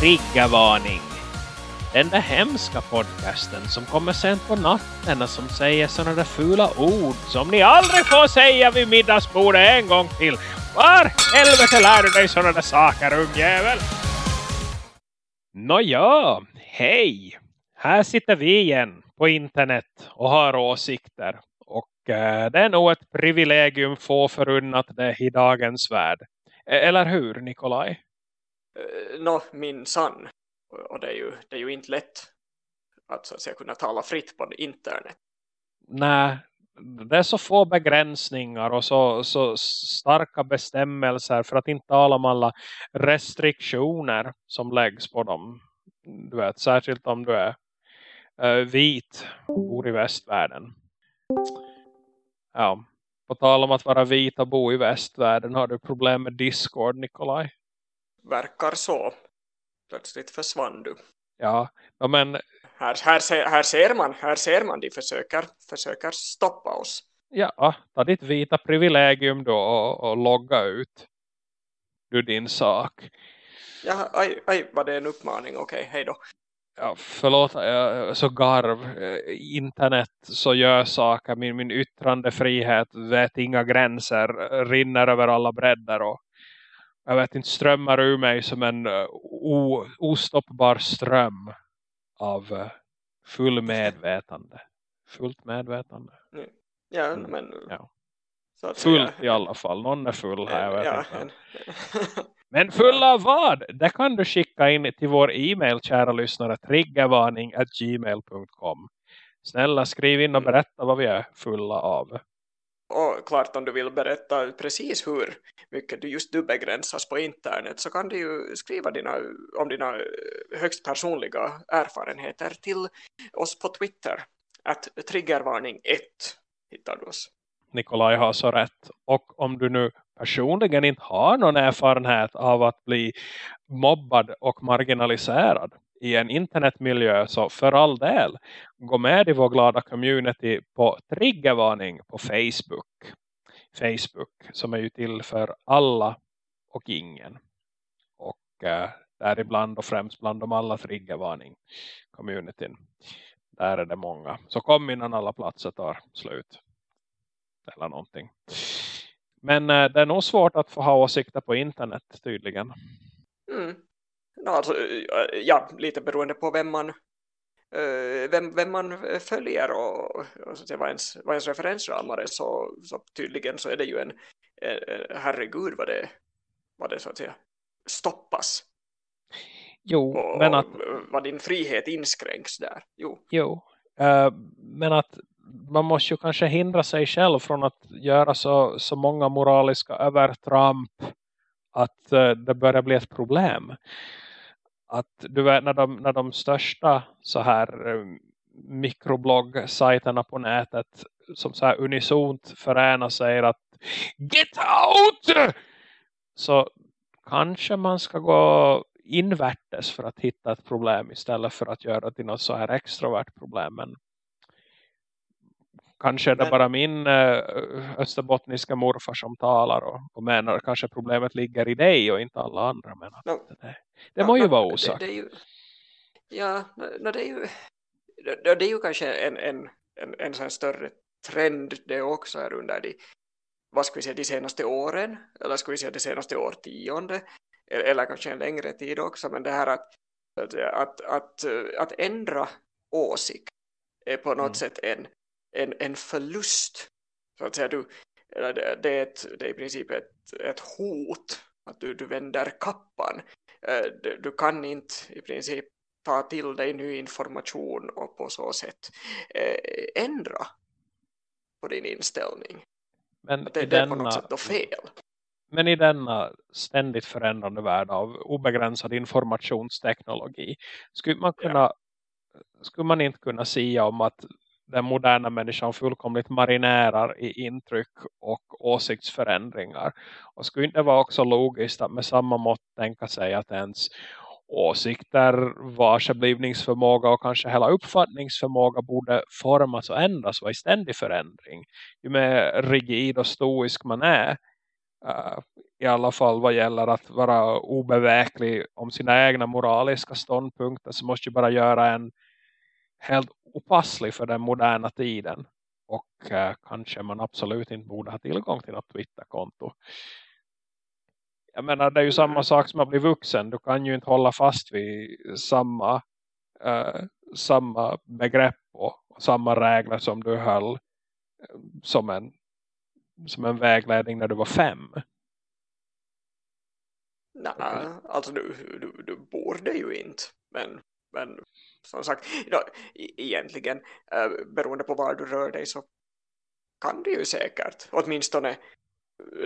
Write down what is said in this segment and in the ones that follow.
Triggervarning. Den där hemska podcasten som kommer sent på natten och som säger sådana där fula ord som ni aldrig får säga vid middagsbordet en gång till. Var helvete lär du dig sådana där saker, ungjävel? Nåja, hej! Här sitter vi igen på internet och har åsikter. Och eh, det är nog ett privilegium få förunnat det i dagens värld. E-, eller hur, Nikolaj? No, Nå, min sann. Och det är, ju, det är ju inte lätt att, så att säga, kunna tala fritt på internet. Nej, det är så få begränsningar och så, så starka bestämmelser för att inte tala om alla restriktioner som läggs på dem. Du vet, särskilt om du är uh, vit och bor i västvärlden. Ja, på tal om att vara vit och bo i västvärlden har du problem med Discord, Nikolaj. Verkar så. Plötsligt försvann du. Ja, men Här, här, ser, här, ser man, här ser man de försöker, försöker stoppa oss. ja, ta ditt vita privilegium då och, och logga ut. Du din sak. Ja, aj, aj, var det en uppmaning? Okej, hej då. Ja, förlåt, så garv. Internet så gör saker. Min, min yttrandefrihet vet inga gränser. Rinner över alla bredder och jag vet inte, strömmar ur mig som en eh, o, ostoppbar ström av eh, full medvetande. Fullt medvetande. Ja, men... ja. Så Fullt säga, i alla fall. Någon är full här. Jag vet Ja, inte. en, Men full av vad? Det kan du skicka in till vår e-mail, kära lyssnare. Triggervarning at gmail.com. Snälla skriv in och Mm. berätta vad vi är fulla av och klart om du vill berätta precis hur mycket du just du begränsas på internet så kan du ju skriva dina, om dina eh, högst personliga erfarenheter till oss på Twitter. Att triggervarning 1 hittar du oss. Nikolaj har så rätt. Och om du nu personligen inte har någon erfarenhet av att bli mobbad och marginaliserad i en internetmiljö så för all del gå med i vår glada community på triggervarning på Facebook. Facebook som är ju till för alla och ingen. Och eh, däribland och främst bland de alla triggervarning communityn. Där är det många. Så kom innan alla platser tar slut. Eller någonting. Men eh, det är nog svårt att få ha åsikter på internet tydligen. Mm. No, alltså, ja, lite beroende på vem man eh, vem, vem man följer och, och så vad, ens, vad ens referensramar är så, så tydligen så är det ju en, en herregud vad det, vad det så att säga stoppas Jo, och, men att, vad din frihet inskränks där. Jo, jo, eh, men att man måste ju kanske hindra sig själv från att göra så, så många moraliska övertramp att eh, det börjar bli ett problem. Att du vet när de, när de största så här eh, mikrobloggsajterna på nätet som så här unisont förenar säger att get out! Så kanske man ska gå invärtes för att hitta ett problem istället för att göra det till något så här extrovert problem. Men kanske är det Men- bara min eh, österbottniska morfar som talar och, och menar kanske problemet ligger i dig och inte alla andra. Men No. det, det må ju vara det- osagt. Det, är ju, ja, no, det är ju det, det är ju kanske en, en, en, en sån här större trend det också är under de, vad ska vi säga, de senaste åren eller ska vi säga det senaste årtionde eller, eller kanske en längre tid också men det här att, att, att, att, att ändra åsikt är på något Mm. sätt en, en, en förlust så att säga du, det, är ett, det är i princip ett, ett hot att du, du vänder kappan Eh, du, du kan inte i princip ta till dig ny information och på så sätt eh, ändra på din inställning. Men det, det är på något sätt då fel. Men i denna ständigt förändrande värld av obegränsad informationsteknologi skulle man kunna skulle man inte kunna säga om att den moderna människan fullkomligt marinerar i intryck och åsiktsförändringar. Och skulle inte vara också logiskt att med samma mått tänka sig att ens åsikter, varseblivningsförmåga och kanske hela uppfattningsförmåga borde formas och ändras och i ständig förändring. Ju mer rigid och stoisk man är, uh, i alla fall vad gäller att vara obeväklig om sina egna moraliska ståndpunkter så måste ju bara göra en helt opasslig för den moderna tiden. Och eh, kanske man absolut inte borde ha tillgång till något Twitterkonto. Jag menar det är ju samma mm. sak som att bli vuxen. Du kan ju inte hålla fast vid samma, eh, samma begrepp och, och samma regler som du höll eh, som en, som en vägledning när du var fem. Nej, alltså du, du, du borde ju inte. Men, men som sagt, ja, egentligen äh, beroende på var du rör dig så kan du ju säkert åtminstone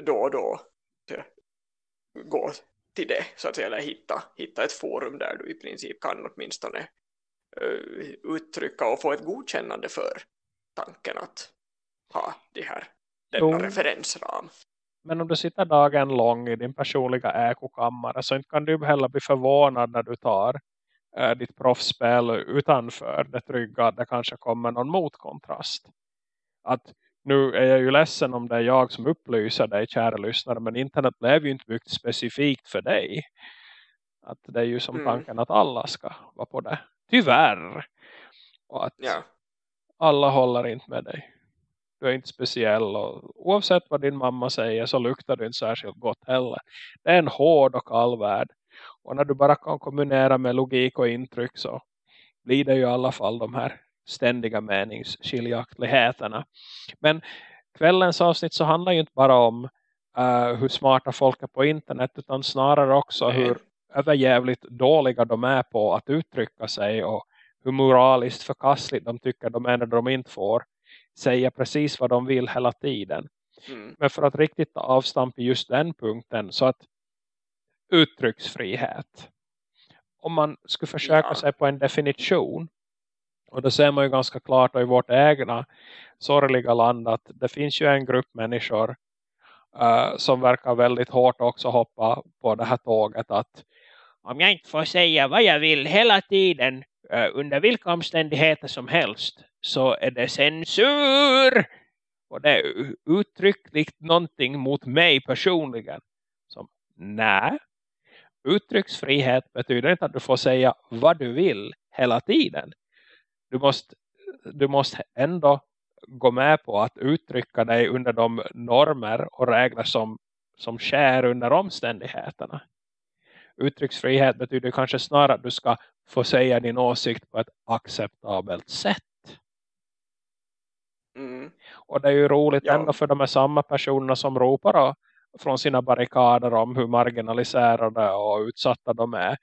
då och då gå till det så att säga, eller hitta, hitta ett forum där du i princip kan åtminstone uh, uttrycka och få ett godkännande för tanken att ha det här, denna jo. referensram. Men om du sitter dagen lång i din personliga ekokammare så inte kan du heller bli förvånad när du tar äh, ditt proffsspel utanför det trygga att det kanske kommer någon motkontrast. Att nu är jag ju ledsen om det är jag som upplyser dig kära lyssnare men internet blev ju inte byggt specifikt för dig. Att det är ju som mm. tanken att alla ska vara på det. Tyvärr. Och att ja. alla håller inte med dig. Du är inte speciell och oavsett vad din mamma säger så luktar du inte särskilt gott heller. Det är en hård och kall värld. Och när du bara kan kombinera med logik och intryck så blir det ju i alla fall de här ständiga meningsskiljaktigheterna. Men kvällens avsnitt så handlar ju inte bara om uh, hur smarta folk är på internet utan snarare också Nej. hur överjävligt dåliga de är på att uttrycka sig och hur moraliskt förkastligt de tycker de är när de inte får säga precis vad de vill hela tiden. Mm. Men för att riktigt ta avstamp i just den punkten så att uttrycksfrihet. Om man skulle försöka ja. sig på en definition och då ser man ju ganska klart i vårt egna sorgliga land att det finns ju en grupp människor uh, som verkar väldigt hårt också hoppa på det här tåget att om jag inte får säga vad jag vill hela tiden uh, under vilka omständigheter som helst så är det censur och det är uttryckligt någonting mot mig personligen som nej uttrycksfrihet betyder inte att du får säga vad du vill hela tiden du måste, du måste ändå gå med på att uttrycka dig under de normer och regler som, som sker under omständigheterna. Uttrycksfrihet betyder kanske snarare att du ska få säga din åsikt på ett acceptabelt sätt. Mm. Och det är ju roligt ja. ändå för de är samma personer som ropar från sina barrikader om hur marginaliserade och utsatta de är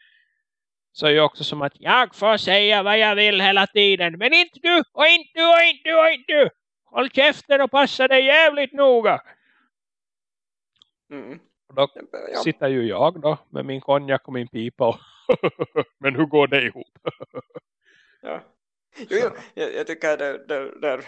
så är det också som att jag får säga vad jag vill hela tiden. Men inte du och inte du och inte du och inte du. Håll käften och passa dig jävligt noga. Mm. Och då ja. sitter ju jag då med min konjak och min pipa. Men hur går det ihop? ja. Jo, jo. Jag, jag tycker det, det, det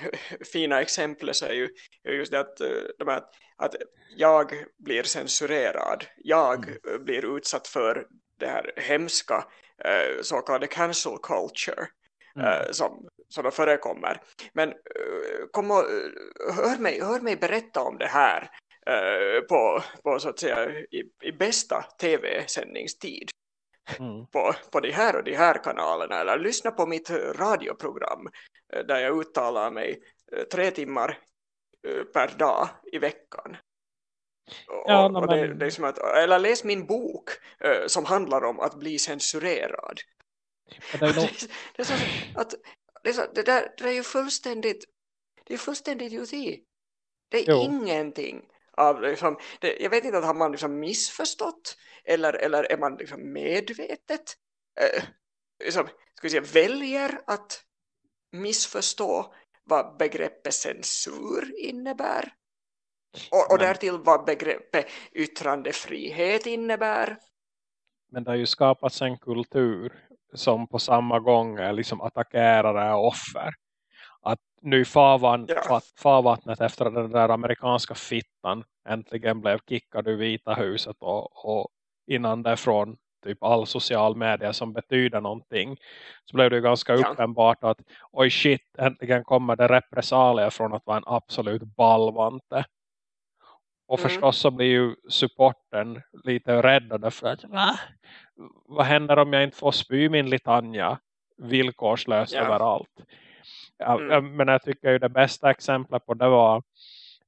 fina exemplet är ju just det att, eh, de här, att jag blir censurerad. Jag mm. blir utsatt för det här hemska eh, så kallade cancel culture mm. eh, som, som då förekommer. Men kom och, hör, mig, hör mig berätta om det här på, på så att säga i, i bästa tv-sändningstid. Mm. På, på de här och de här kanalerna eller lyssna på mitt radioprogram eh, där jag uttalar mig tre timmar per dag i veckan Ja, och, och det, det, är som att, eller läs min bok som handlar om att bli censurerad. Det är, nog... det, är så, att, det, är så, det, där, det är ju fullständigt det är fullständigt. Det är jo. ingenting av liksom, det, jag vet inte att har man liksom missförstått eller, eller är man liksom medvetet uh, liksom, ska säga, väljer att missförstå vad begreppet censur innebär och, och därtill vad begreppet yttrandefrihet innebär. Men det har ju skapats en kultur som på samma gång är liksom attackerare och offer. Nu farvan, ja. farvattnet efter den där amerikanska fittan äntligen blev kickad ur Vita huset och, och innan det från typ all social media som betyder någonting så blev det ganska ja. uppenbart att oj shit, äntligen kommer det repressalier från att vara en absolut ballvante Och Mm. förstås så blir ju supporten lite räddade för att va? Vad händer om jag inte får spy min litania villkorslöst Ja. överallt? Mm. Men jag tycker ju det bästa exemplet på det var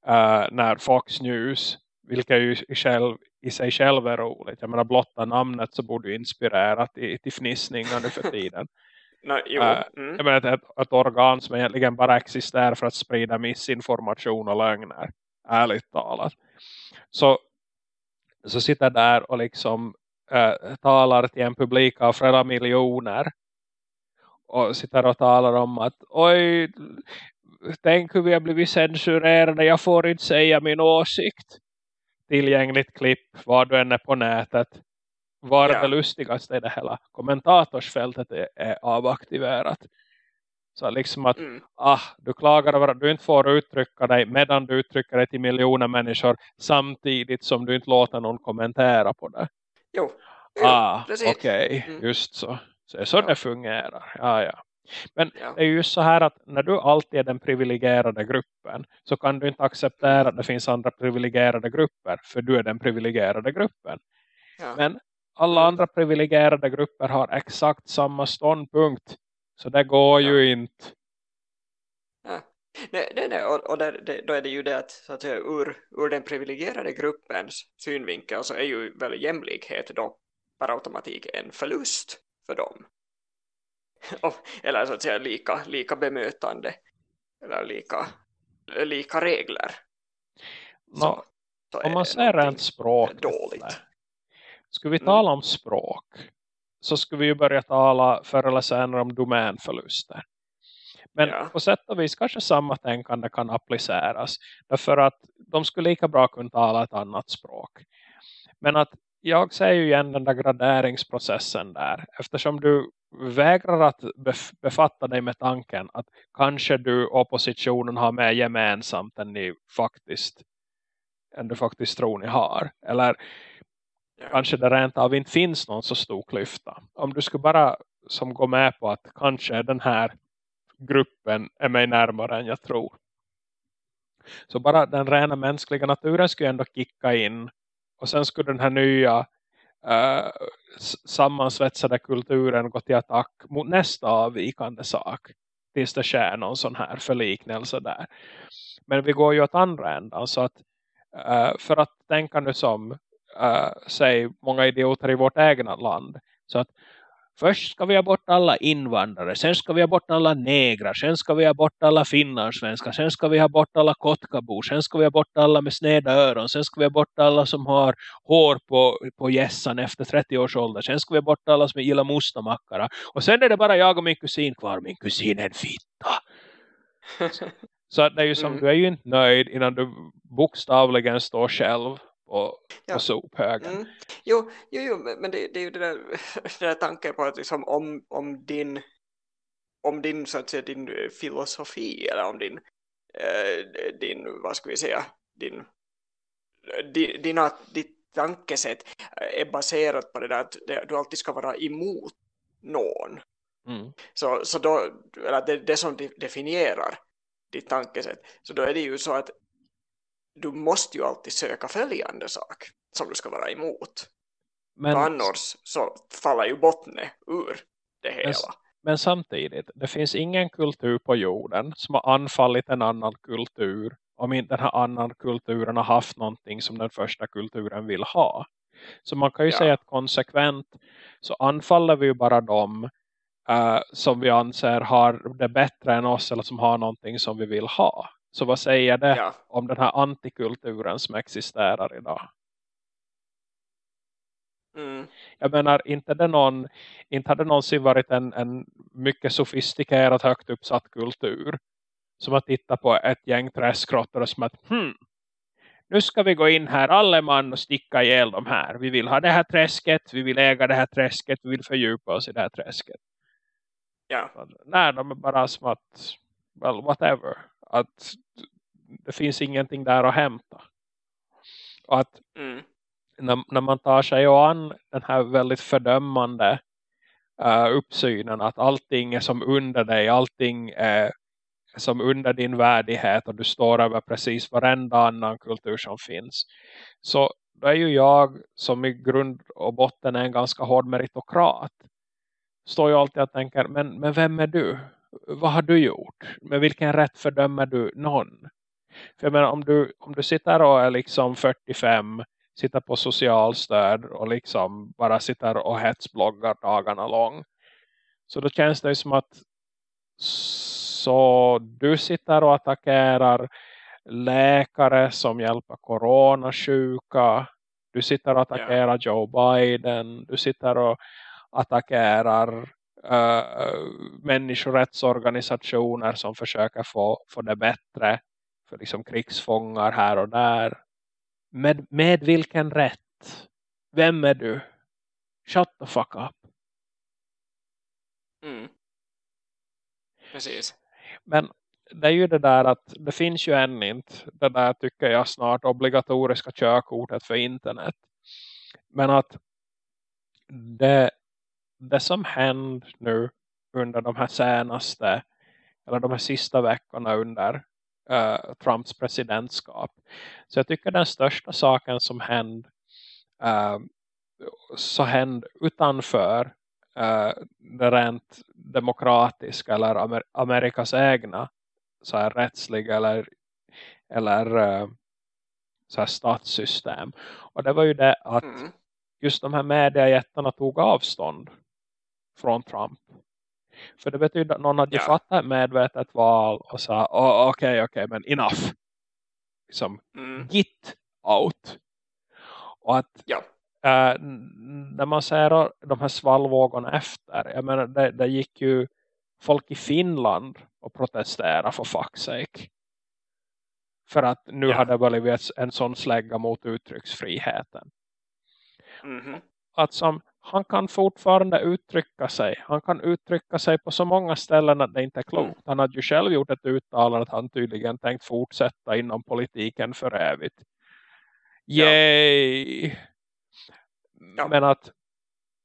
eh, när Fox News, vilket ju i, själv, i sig själv är roligt. Jag menar blotta namnet så borde ju inspirera till, till fnissningar nu för tiden. No, jo. Äh, mm. Jag menar ett, ett, organ som egentligen bara existerar för att sprida missinformation och lögner. Ärligt talat. Så, så sitter där och liksom äh, talar till en publik av flera miljoner. Och sitter och talar om att oj, tänk hur vi har blivit censurerade. Jag får inte säga min åsikt. Tillgängligt klipp, var du än är på nätet. Var Ja. det lustigaste i det hela? Kommentatorsfältet är, är avaktiverat. Så liksom att Mm. ah, du klagar över att du inte får uttrycka dig medan du uttrycker dig till miljoner människor samtidigt som du inte låter någon kommentera på det. Jo. jo ah, okej, Mm. just så. Så så Ja. det fungerar. Ja, ja. Men Ja. det är ju så här att när du alltid är den privilegierade gruppen så kan du inte acceptera att det finns andra privilegierade grupper för du är den privilegierade gruppen. Ja. Men alla Mm. andra privilegierade grupper har exakt samma ståndpunkt. Så det går ju inte. Nej, nej, nej. och, och där, det, då är det ju det att, så att säga, ur, ur den privilegierade gruppens synvinkel så är ju väl jämlikhet då per automatik en förlust för dem. Och, eller så att säga lika, lika bemötande eller lika, lika regler. Nå, så om är man ser rent språk. dåligt. Skulle vi Mm. tala om språk så skulle vi ju börja tala förr eller senare om domänförluster. Men Ja. på sätt och vis kanske samma tänkande kan appliceras. Därför att de skulle lika bra kunna tala ett annat språk. Men att jag ser ju igen den där graderingsprocessen där. Eftersom du vägrar att bef- befatta dig med tanken att kanske du och oppositionen har mer gemensamt än ni faktiskt än du faktiskt tror ni har. Eller kanske det rent av inte finns någon så stor klyfta. Om du skulle bara som gå med på att kanske den här gruppen är mig närmare än jag tror. Så bara den rena mänskliga naturen skulle ändå kicka in. Och sen skulle den här nya eh, sammansvetsade kulturen gå till attack mot nästa avvikande sak. Tills det sker någon sån här förliknelse där. Men vi går ju åt andra ändan. Så att eh, för att tänka nu som eh, säg många idioter i vårt egna land. Så att först ska vi ha bort alla invandrare. Sen ska vi ha bort alla negrar. Sen ska vi ha bort alla finlandssvenskar. Sen ska vi ha bort alla kotkabor. Sen ska vi ha bort alla med sneda öron. Sen ska vi ha bort alla som har hår på, på gässan efter 30 års ålder. Sen ska vi ha bort alla som gillar mustamackara. Och sen är det bara jag och min kusin kvar. Min kusin är en fitta. Så det är ju som, Mm. du är ju inte nöjd innan du bokstavligen står själv på, Ja. på sophögen. Mm. Jo, jo, jo, men det, det är ju det där, den där tanken på att liksom om, om din om din, så att säga, din eh, filosofi eller om din, eh, din vad ska vi säga, din, eh, di- dina, ditt tankesätt eh, är baserat på det där att det, du alltid ska vara emot någon. Mm. Så, så då, eller det, det som de- definierar ditt tankesätt, så då är det ju så att du måste ju alltid söka följande sak som du ska vara emot. Men, annars så faller ju bottnet ur det hela. men samtidigt, det finns ingen kultur på jorden som har anfallit en annan kultur om inte den här annan kulturen har haft någonting som den första kulturen vill ha. Så man kan ju Ja. säga att konsekvent så anfaller vi ju bara dem eh, som vi anser har det bättre än oss eller som har någonting som vi vill ha. Så vad säger det Ja, om den här antikulturen som existerar idag? mm, Jag menar, inte, det någon, inte hade någonsin varit en, en mycket sofistikerad högt uppsatt kultur som att titta på ett gäng träskråttor och som att hmm, nu ska vi gå in här alla man och sticka ihjäl de här. Vi vill ha det här träsket, vi vill äga det här träsket, vi vill fördjupa oss i det här träsket. ja, Nej, de är bara som att, well, whatever. Att det finns ingenting där att hämta. Och att mm, när, när man tar sig an den här väldigt fördömande uh, uppsynen att allting är som under dig, allting är, som under din värdighet och du står över precis varenda annan kultur som finns. Så då är ju jag som i grund och botten är en ganska hård meritokrat. Står ju alltid och tänker, men, men vem är du? Vad har du gjort? Med vilken rätt fördömer du någon? För jag menar, om du, om du sitter och är liksom 45, sitter på socialstöd och liksom bara sitter och hetsbloggar dagarna lång. Så då känns det ju som att så du sitter och attackerar läkare som hjälper coronasjuka. Du sitter och attackerar yeah. Joe Biden. Du sitter och attackerar uh, människorättsorganisationer som försöker få, få det bättre för liksom krigsfångar här och där. Med, med vilken rätt? Vem är du? Shut the fuck up. Mm. Precis. Men det är ju det där att det finns ju än inte det där tycker jag snart obligatoriska körkortet för internet. Men att det, det som händer nu under de här senaste eller de här sista veckorna under uh, Trumps presidentskap. Så jag tycker den största saken som hände uh, så hände utanför uh, det rent demokratiska eller Amer Amerikas egna så här rättsliga eller, eller uh, så här statssystem. Och det var ju det att mm. just de här mediejättarna tog avstånd från Trump. För det betyder att någon hade ja. fattat medvetet val och sa okej, oh, okej, okay, okay, men enough. Liksom, mm. get out. Och att ja. äh, när man ser de här svallvågorna efter, jag menar det, det gick ju folk i Finland och protestera för fuck's sake. För att nu ja. hade det blivit en sån slägga mot uttrycksfriheten. Mm -hmm. Att som han kan fortfarande uttrycka sig. Han kan uttrycka sig på så många ställen att det inte är klokt. Mm. Han hade ju själv gjort ett uttalande att han tydligen tänkt fortsätta inom politiken för evigt. Yay! Ja. Men att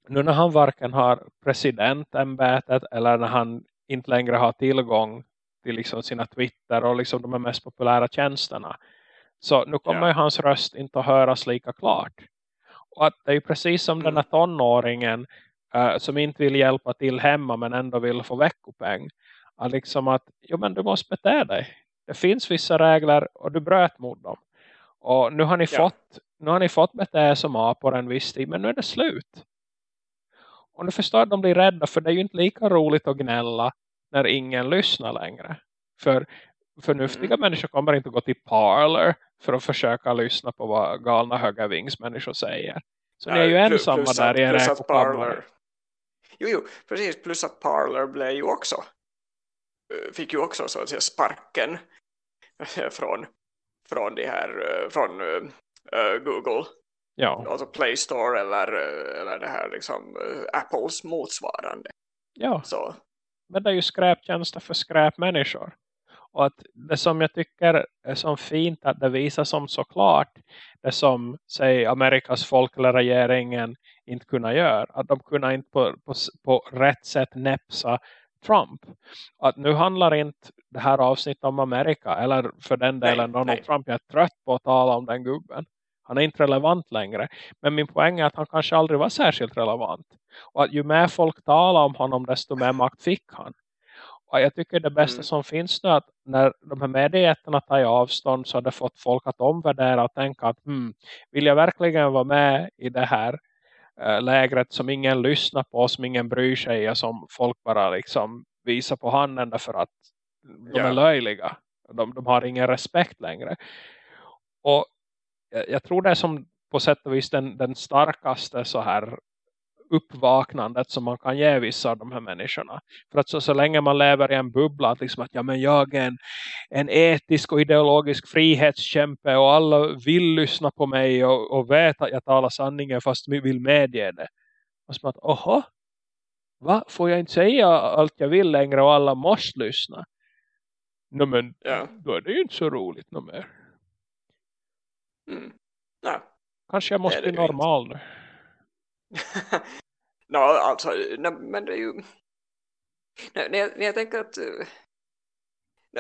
nu när han varken har presidentämbetet eller när han inte längre har tillgång till liksom sina Twitter och liksom de mest populära tjänsterna. Så nu kommer ja. hans röst inte att höras lika klart. Och att det är precis som mm. den här tonåringen uh, som inte vill hjälpa till hemma men ändå vill få veckopeng. Att liksom att, jo men du måste bete dig. Det finns vissa regler och du bröt mot dem. Och nu har ni, ja. fått, nu har ni fått bete som apor en viss tid men nu är det slut. Och nu förstår att de blir rädda för det är ju inte lika roligt att gnälla när ingen lyssnar längre. För förnuftiga mm. människor kommer inte att gå till Parler för att försöka lyssna på vad galna högervingsmänniskor säger. Så ni är ju ensamma plus där i en räkokammare. Jo, jo, precis. Plus att Parler blev ju också fick ju också så att säga sparken från, från det här eh, från uh, Google. Ja. Alltså Play Store eller, eller det här liksom Apples motsvarande. Ja. Så. Men det är ju skräptjänster för skräpmänniskor. Och att det som jag tycker är så fint att det visar som såklart det som säg Amerikas folk eller regeringen inte kunna göra. Att de kunde inte på, på, på rätt sätt näpsa Trump. Att nu handlar inte det här avsnittet om Amerika eller för den delen nej, Donald nej. Trump. Jag är trött på att tala om den gubben. Han är inte relevant längre. Men min poäng är att han kanske aldrig var särskilt relevant. Och att ju mer folk talar om honom desto mer makt fick han. Och jag tycker det bästa mm. som finns nu att när de här mediejättarna tar avstånd så har det fått folk att omvärdera och tänka att hmm, vill jag verkligen vara med i det här äh, lägret som ingen lyssnar på, som ingen bryr sig och som folk bara liksom visar på handen därför att de yeah. är löjliga. De, de har ingen respekt längre. Och jag, jag tror det är som på sätt och vis den, den starkaste så här uppvaknandet som man kan ge vissa av de här människorna. För att så, så länge man lever i en bubbla att, liksom att ja, men jag är en, en etisk och ideologisk frihetskämpe och alla vill lyssna på mig och, och vet att jag talar sanningen fast vi vill medge det. Och som att, oho, va? Får jag inte säga allt jag vill längre och alla måste lyssna? No, men ja. då är det ju inte så roligt no mer. Mm. Ja. Kanske jag måste bli normal nu. no, alltså, nej, men det är ju... Nej, när, jag, när jag tänker att...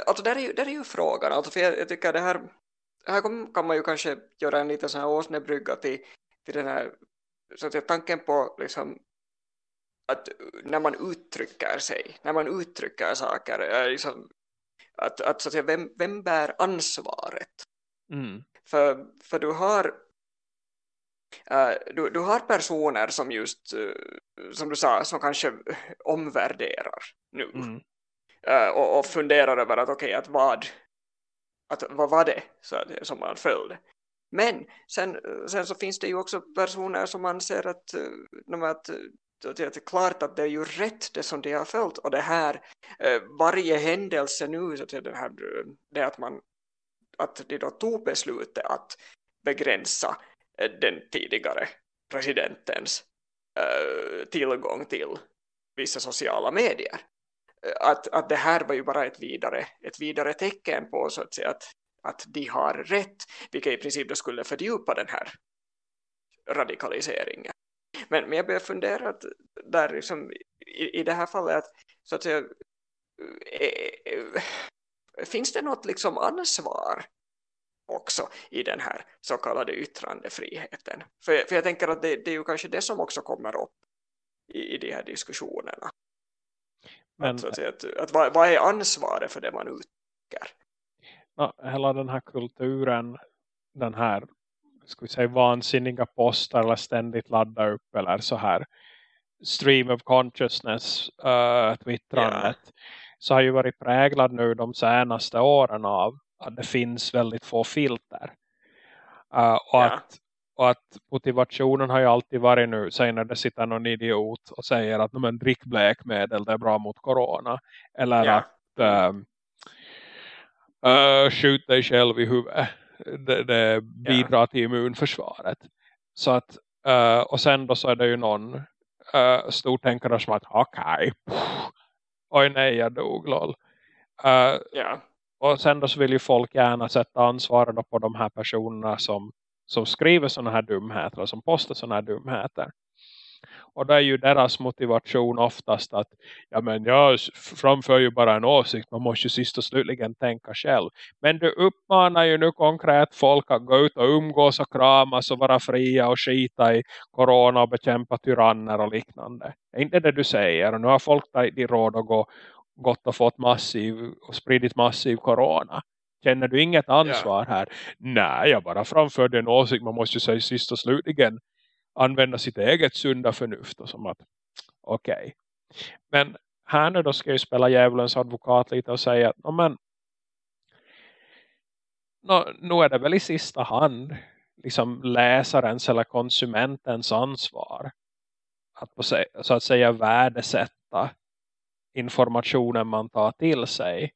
alltså där är ju, där är ju frågan, alltså för jag, jag tycker det här, här kan man ju kanske göra en liten sån här åsnebrygga till, till den här, så att tanken på liksom att när man uttrycker sig, när man uttrycker saker, liksom, att, att, så att säga, vem, vem bär ansvaret? Mm. För, för du har du, du har personer som just, uh, som du sa, som kanske omvärderar nu Mm. uh, och, och funderar över att okej, okay, att vad att vad var det så att, som man följde. Men sen, sen så finns det ju också personer som anser att, att det är klart att det är ju rätt det som de har följt och det här varje händelse nu så att det, här, det att man att de då tog beslutet att begränsa den tidigare presidentens eh, tillgång till vissa sociala medier eh, att, att det här var ju bara ett vidare, ett vidare tecken på så att säga att, att de har rätt, vilket i princip då skulle fördjupa den här radikaliseringen. Men, men jag börjar fundera att där liksom, i, i det här fallet att, så att säga, äh, äh, finns det något liksom ansvar också i den här så kallade yttrandefriheten? För, för jag tänker att det, det är ju kanske det som också kommer upp i, i de här diskussionerna. Men, att, att, att, att, vad, vad är ansvaret för det man uttrycker? Ja, hela den här kulturen, den här ska vi säga, vansinniga poster eller ständigt ladda upp eller så här stream of consciousness uh, twittrandet yeah. så har ju varit präglad nu de senaste åren av att det finns väldigt få filter. Uh, och, yeah. att, och att motivationen har ju alltid varit nu, säg när det sitter någon idiot och säger att men, drick blekmedel, det är bra mot corona. Eller yeah. att um, uh, skjut dig själv i huvudet det, det bidrar yeah. till immunförsvaret. Så att, uh, och sen då så är det ju någon uh, stortänkare som att okej, okay, oj nej jag dog lol. Uh, yeah. Och sen då så vill ju folk gärna sätta ansvaret på de här personerna som, som skriver sådana här dumheter och som postar sådana här dumheter. Och det är ju deras motivation oftast att ja men jag framför ju bara en åsikt. Man måste ju sist och slutligen tänka själv. Men du uppmanar ju nu konkret folk att gå ut och umgås och kramas och vara fria och skita i corona och bekämpa tyranner och liknande. Det är inte det du säger. Och nu har folk tagit råd att gå, gått och fått massiv och spridit massiv corona. Känner du inget ansvar yeah. här? Nej, jag bara framförde en åsikt. Man måste ju säga sist och slutligen använda sitt eget sunda förnuft och som att okej. Okay. Men här nu då ska jag spela djävulens advokat lite och säga att men no, nu är det väl i sista hand liksom läsarens eller konsumentens ansvar att på, så att säga värdesätta informationen man tar till sig.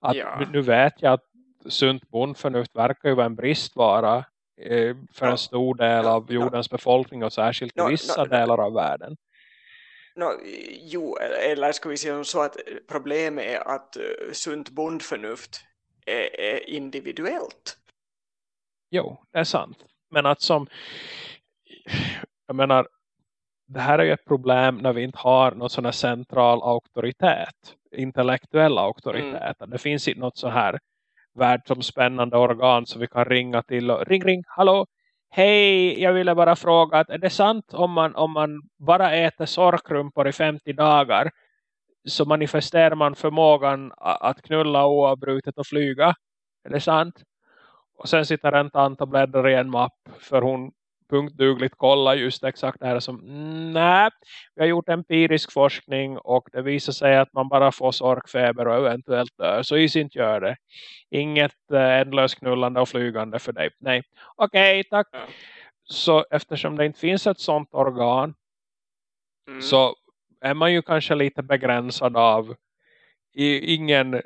Att ja. nu vet jag att sunt bondförnuft verkar ju vara en bristvara Eh, för en stor del av jordens befolkning och särskilt i vissa delar av världen. No, jo, eller ska vi säga så att problemet är att uh, sunt bondförnuft är, är individuellt. Jo, det är sant. Men att som jag menar det här är ju ett problem när vi inte har någon sån här central auktoritet, intellektuell auktoritet. Mm. Det finns inte något så här världsomspännande organ som vi kan ringa till och ring ring, hallå hej jag ville bara fråga att är det sant om man, om man bara äter sorkrumpor i 50 dagar så manifesterar man förmågan att knulla oavbrutet och flyga är det sant? Och sen sitter en tant och bläddrar i en mapp för hon punktdugligt kolla just exakt det här som nej, vi har gjort empirisk forskning och det visar sig att man bara får sorkfeber och eventuellt dör. Så is inte gör det. Inget äh, ändlöst knullande och flygande för dig. Nej, okej, okay, tack. Så eftersom det inte finns ett sånt organ mm. så är man ju kanske lite begränsad av ingen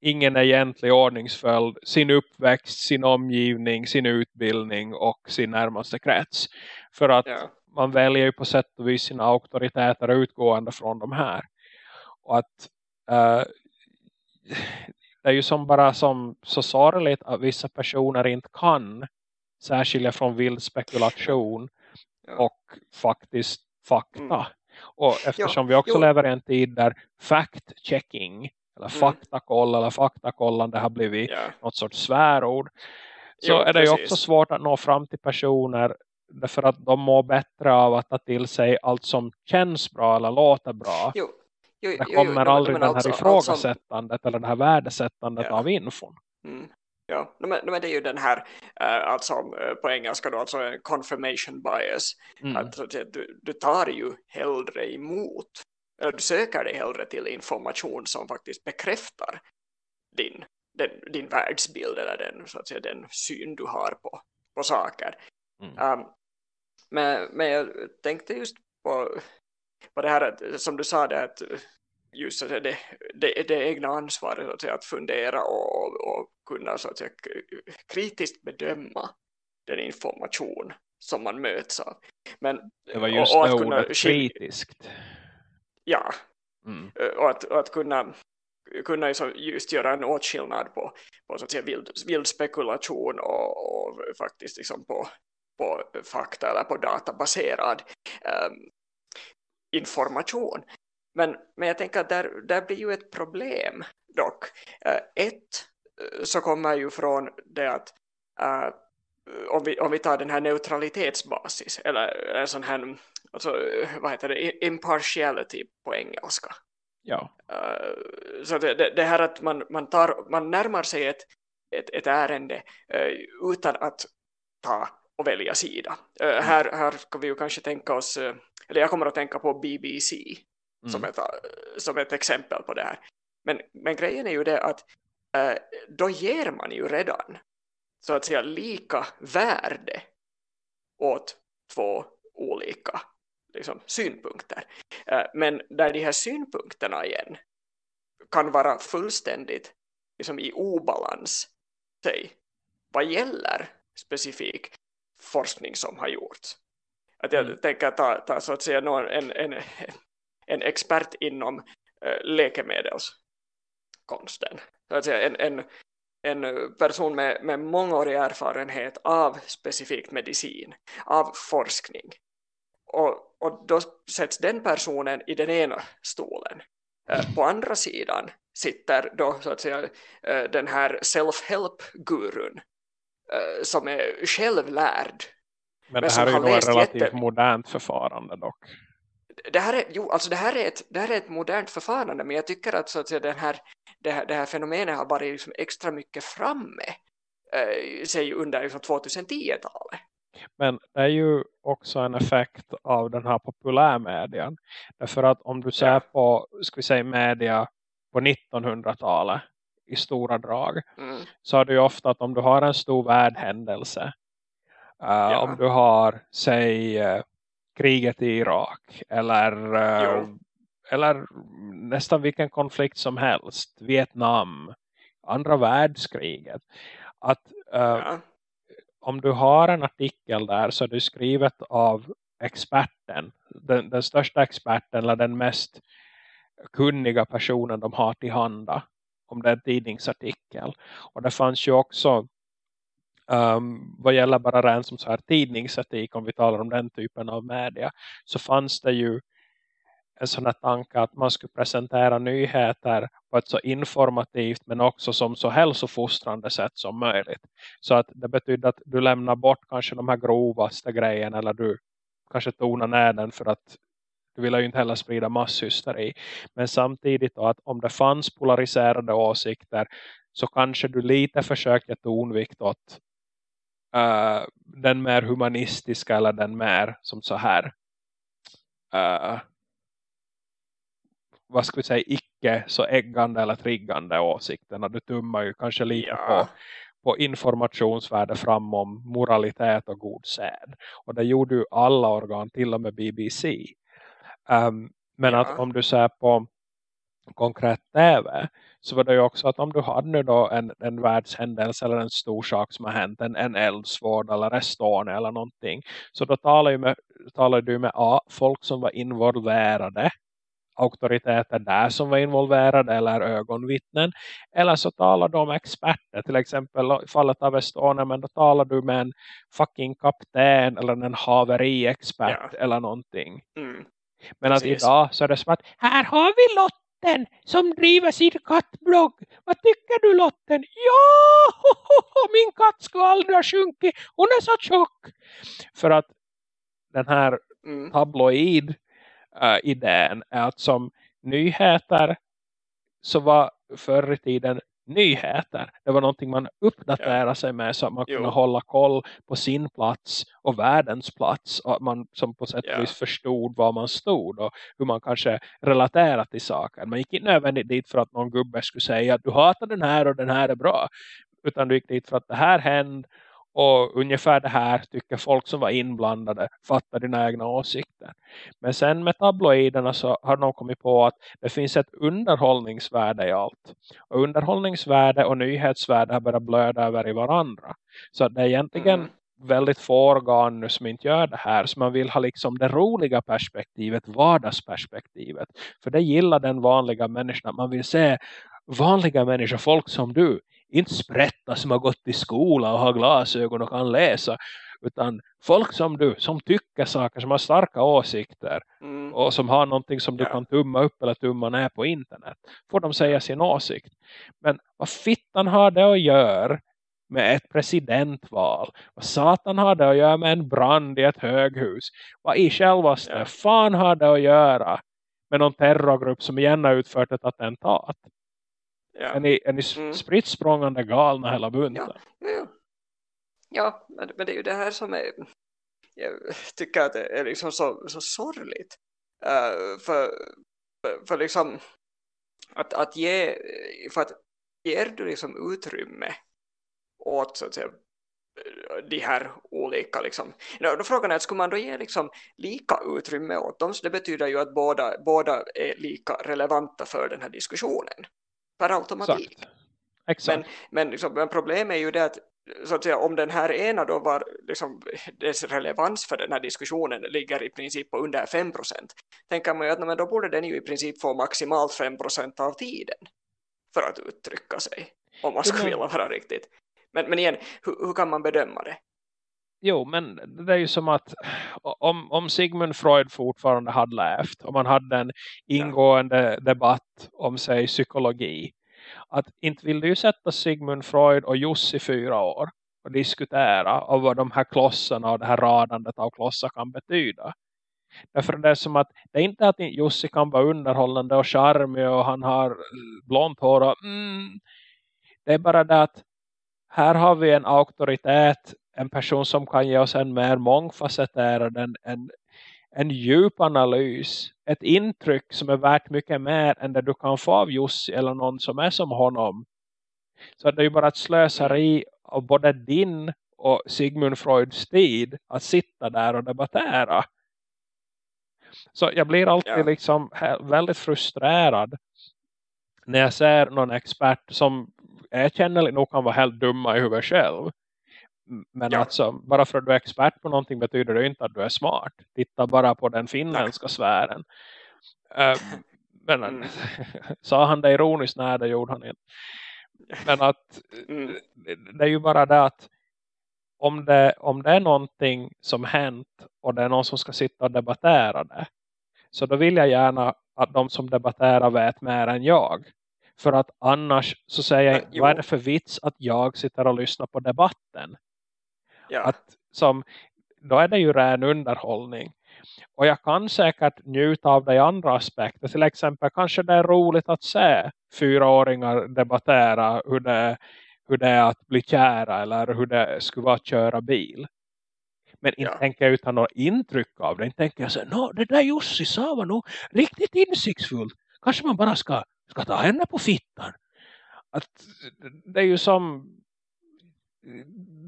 ingen egentlig ordningsföljd, sin uppväxt, sin omgivning, sin utbildning och sin närmaste krets. För att ja. man väljer ju på sätt och vis sina auktoriteter utgående från de här. Och att uh, det är ju som bara som så sorgligt att vissa personer inte kan särskilja från vild spekulation ja. och faktiskt fakta. Mm. Och eftersom ja. vi också jo. lever i en tid där fact-checking eller mm. faktakoll eller faktakollande har blivit yeah. något sorts svärord så jo, är det ju också svårt att nå fram till personer därför att de mår bättre av att ta till sig allt som känns bra eller låter bra. Jo. Jo, det kommer aldrig men, den här alltså, ifrågasättandet alltså, eller det här värdesättandet ja. av infon. Mm. Ja, men, men det är ju den här, alltså på engelska då, alltså confirmation bias. Mm. Att, du, du tar ju hellre emot, du söker dig hellre till information som faktiskt bekräftar din, den, din världsbild eller den, så att säga, den syn du har på, på saker. Mm. Um, men, men jag tänkte just på, på det här som du sa det att just det, det, det, det egna ansvaret att, säga, att fundera och, och, och kunna så att säga, kritiskt bedöma den information som man möts av. Men, det var just och, och att kunna kritiskt. Ja, mm. och, att, och att kunna kunna just göra en åtskillnad på, på så att säga, vild, vild spekulation och, och faktiskt liksom på, på fakta eller på databaserad um, information. Men, men jag tänker att där, där blir ju ett problem dock. Uh, ett uh, så kommer ju från det att uh, om, vi, om vi tar den här neutralitetsbasis eller en sån här alltså, vad heter det, impartiality på engelska. Ja. Uh, så det, det, här att man, man, tar, man närmar sig ett, ett, ett ärende uh, utan att ta och välja sida. Uh, mm. här, här ska vi ju kanske tänka oss, eller jag kommer att tänka på BBC mm. som, ett, som ett exempel på det här. Men, men grejen är ju det att då ger man ju redan så att säga lika värde åt två olika liksom, synpunkter. Eh, men där de här synpunkterna igen kan vara fullständigt liksom, i obalans säg, vad gäller specifik forskning som har gjorts. Att jag mm. tänker ta, ta så att säga någon, en, en, en expert inom äh, läkemedelskonsten. Så att säga, en, en, en person med, med mångårig erfarenhet av specifikt medicin, av forskning. Och och då sätts den personen i den ena stolen. Eh, på andra sidan sitter då så att säga eh, den här self-help-gurun eh, som är självlärd. Men, det här är ju nog ett relativt jätte... modernt förfarande dock. Det här, är, jo, alltså det, här är ett, det här är ett modernt förfarande men jag tycker att, så att säga, den här, det, här, det här fenomenet har varit liksom extra mycket framme eh, säg under liksom 2010-talet. Men det är ju också en effekt av den här populärmedien. Därför att om du ser på, ska vi säga media på 1900-talet i stora drag. Mm. Så är det ju ofta att om du har en stor världhändelse. Uh, ja. Om du har, säg, uh, kriget i Irak. Eller, uh, eller nästan vilken konflikt som helst. Vietnam. Andra världskriget. Att ja om du har en artikel där så är det skrivet av experten. Den, den största experten eller den mest kunniga personen de har till handa. Om det är en tidningsartikel. Och det fanns ju också um, vad gäller bara ren som så här tidningsetik om vi talar om den typen av media. Så fanns det ju en sån här tanke att man skulle presentera nyheter på ett så informativt men också som så hälsofostrande sätt som möjligt. Så att det betyder att du lämnar bort kanske de här grovaste grejerna eller du kanske tonar ner den för att du vill ju inte heller sprida masshysteri. Men samtidigt då att om det fanns polariserade åsikter så kanske du lite försöker tonvikt åt uh, den mer humanistiska eller den mer som så här uh, vad ska vi säga, icke så äggande eller triggande åsikterna. Du tummar ju kanske lite ja. på, på informationsvärde fram om moralitet och god sed. Och det gjorde ju alla organ, till och med BBC. Um, ehm, men ja. att om du ser på konkret tv så var det ju också att om du hade nu då en, en världshändelse eller en stor sak som har hänt, en, en eldsvård eller Estonia eller någonting. Så då talar, ju med, talar du med A, folk som var involverade auktoriteter där som var involverade eller ögonvittnen. Eller så talar du om experter. Till exempel i fallet av Estonia. Men då talar du med en fucking kapten eller en haveriexpert ja. eller någonting. Mm. Men att idag så är det som att här har vi. Lotten som driver sin kattblogg. Vad tycker du Lotten? Ja, ho, ho, ho, min katt ska aldrig ha sjunkit. Hon är så tjock. För att den här Mm. tabloid äh, idén är att som nyheter så var förr i tiden nyheter. Det var någonting man uppdaterade sig med så att man Jo. kunde hålla koll på sin plats och världens plats. Och att man som på sätt och Ja. vis förstod var man stod och hur man kanske relaterar till saker. Man gick inte nödvändigt dit för att någon gubbe skulle säga att du hatar den här och den här är bra. Utan du gick dit för att det här hände och ungefär det här tycker folk som var inblandade fattar dina egna åsikter. Men sen med tabloiderna så har de kommit på att det finns ett underhållningsvärde i allt. Och underhållningsvärde och nyhetsvärde har börjat blöda över i varandra. Så det är egentligen Mm. väldigt få organ nu som inte gör det här. Så man vill ha liksom det roliga perspektivet, vardagsperspektivet. För det gillar den vanliga människan. Man vill se vanliga människor, folk som du. Inte sprätta som har gått i skola och har glasögon och kan läsa. Utan folk som du, som tycker saker, som har starka åsikter Mm. och som har någonting som du Ja. kan tumma upp eller tumma ner på internet. Får de säga sin åsikt. Men vad fittan har det att göra med ett presidentval? Vad satan har det att göra med en brand i ett höghus? Vad i självaste Ja. fan har det att göra med någon terrorgrupp som igen har utfört ett attentat? Ja. Är ni, är ni Mm. spritt språngande galna hela bunten? Ja. Jo. Ja, men, men det är ju det här som är, jag tycker att det är liksom så, så sorgligt. Eh, för, för, för liksom att, att ge, för att ger du liksom utrymme åt så att säga de här olika liksom. Då frågan är att skulle man då ge liksom lika utrymme åt dem så det betyder ju att båda, båda är lika relevanta för den här diskussionen per automatik. Exakt. Exakt. Men, liksom, men problemet är ju det att så att säga, om den här ena då var liksom, dess relevans för den här diskussionen ligger i princip på under 5 procent tänker man ju att men då borde den ju i princip få maximalt 5 procent av tiden för att uttrycka sig om man skulle men- vilja vara riktigt men, men igen, hur, hur kan man bedöma det? Jo, men det är ju som att om, om Sigmund Freud fortfarande hade levt och man hade en ingående debatt om sig psykologi att inte vill du sätta Sigmund Freud och Jussi fyra år och diskutera av vad de här klossarna och det här radandet av klossar kan betyda. Därför det är som att det är inte att Jussi kan vara underhållande och charmig och han har blont hår och mm, det är bara det att här har vi en auktoritet, en person som kan ge oss en mer mångfacetterad, en, en, en djup analys, ett intryck som är värt mycket mer än det du kan få av Jussi eller någon som är som honom. Så det är ju bara ett slöseri av både din och Sigmund Freuds tid att sitta där och debattera. Så jag blir alltid Ja. liksom väldigt frustrerad när jag ser någon expert som erkännerligt nog kan vara helt dumma i huvudet själv. Men Ja. alltså, bara för att du är expert på någonting betyder det inte att du är smart. Titta bara på den finländska sfären. Ehm, men Mm. sa han det ironiskt? Nej, det gjorde han inte. Men att Mm. det- det är ju bara det att om det, om det är någonting som hänt och det är någon som ska sitta och debattera det så då vill jag gärna att de som debatterar vet mer än jag. För att annars så säger jag, jo. vad är det för vits att jag sitter och lyssnar på debatten? Ja. Att, som, då är det ju ren underhållning. Och jag kan säkert njuta av det i andra aspekter. Till exempel kanske det är roligt att se fyraåringar debattera hur det, hur det är att bli kära eller hur det skulle vara att köra bil. Men inte Ja. tänker jag utan något intryck av det. Inte tänker jag så "Nå, det där Jussi sa var nog riktigt insiktsfullt. Kanske man bara ska, ska ta henne på fittan. Att, det är ju som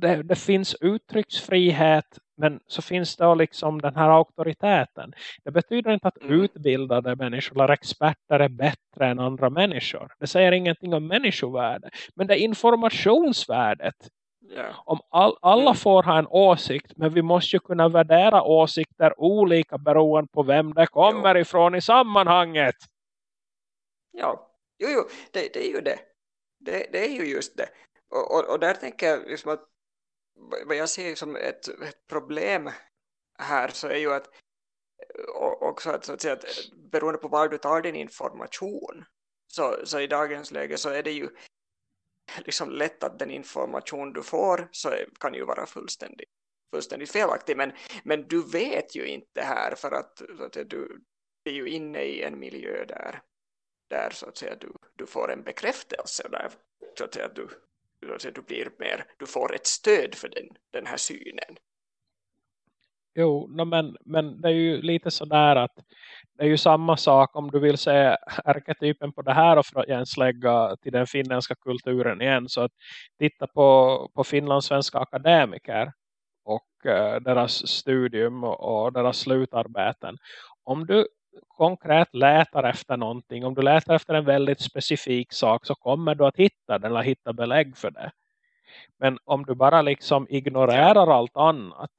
det, det finns uttrycksfrihet men så finns det liksom den här auktoriteten. Det betyder inte att Mm. utbildade människor eller experter är bättre än andra människor. Det säger ingenting om människovärde. Men det är informationsvärdet. Om all, alla Mm. får ha en åsikt men vi måste ju kunna värdera åsikter olika beroende på vem det kommer ifrån i sammanhanget. Ja, jo, jo det, det är ju det. det. Det är ju just det. Och, och, och där tänker jag liksom att vad jag ser som ett, ett problem här så är ju att också att, så att, säga, att beroende på var du tar din information så, så i dagens läge så är det ju liksom lätt att den information du får så kan ju vara fullständigt, fullständigt felaktig men, men du vet ju inte här för att, så att du är ju inne i en miljö där, där så att säga, du, du får en bekräftelse där så att säga, du, så att säga, du blir mer, du får ett stöd för den, den här synen Jo, no, men, men det är ju lite sådär att det är ju samma sak om du vill se arketypen på det här och för att till den finländska kulturen igen. Så att titta på, på Finlands svenska akademiker och uh, deras studium och, och deras slutarbeten. Om du konkret letar efter någonting, om du letar efter en väldigt specifik sak så kommer du att hitta den eller hitta belägg för det. Men om du bara liksom ignorerar allt annat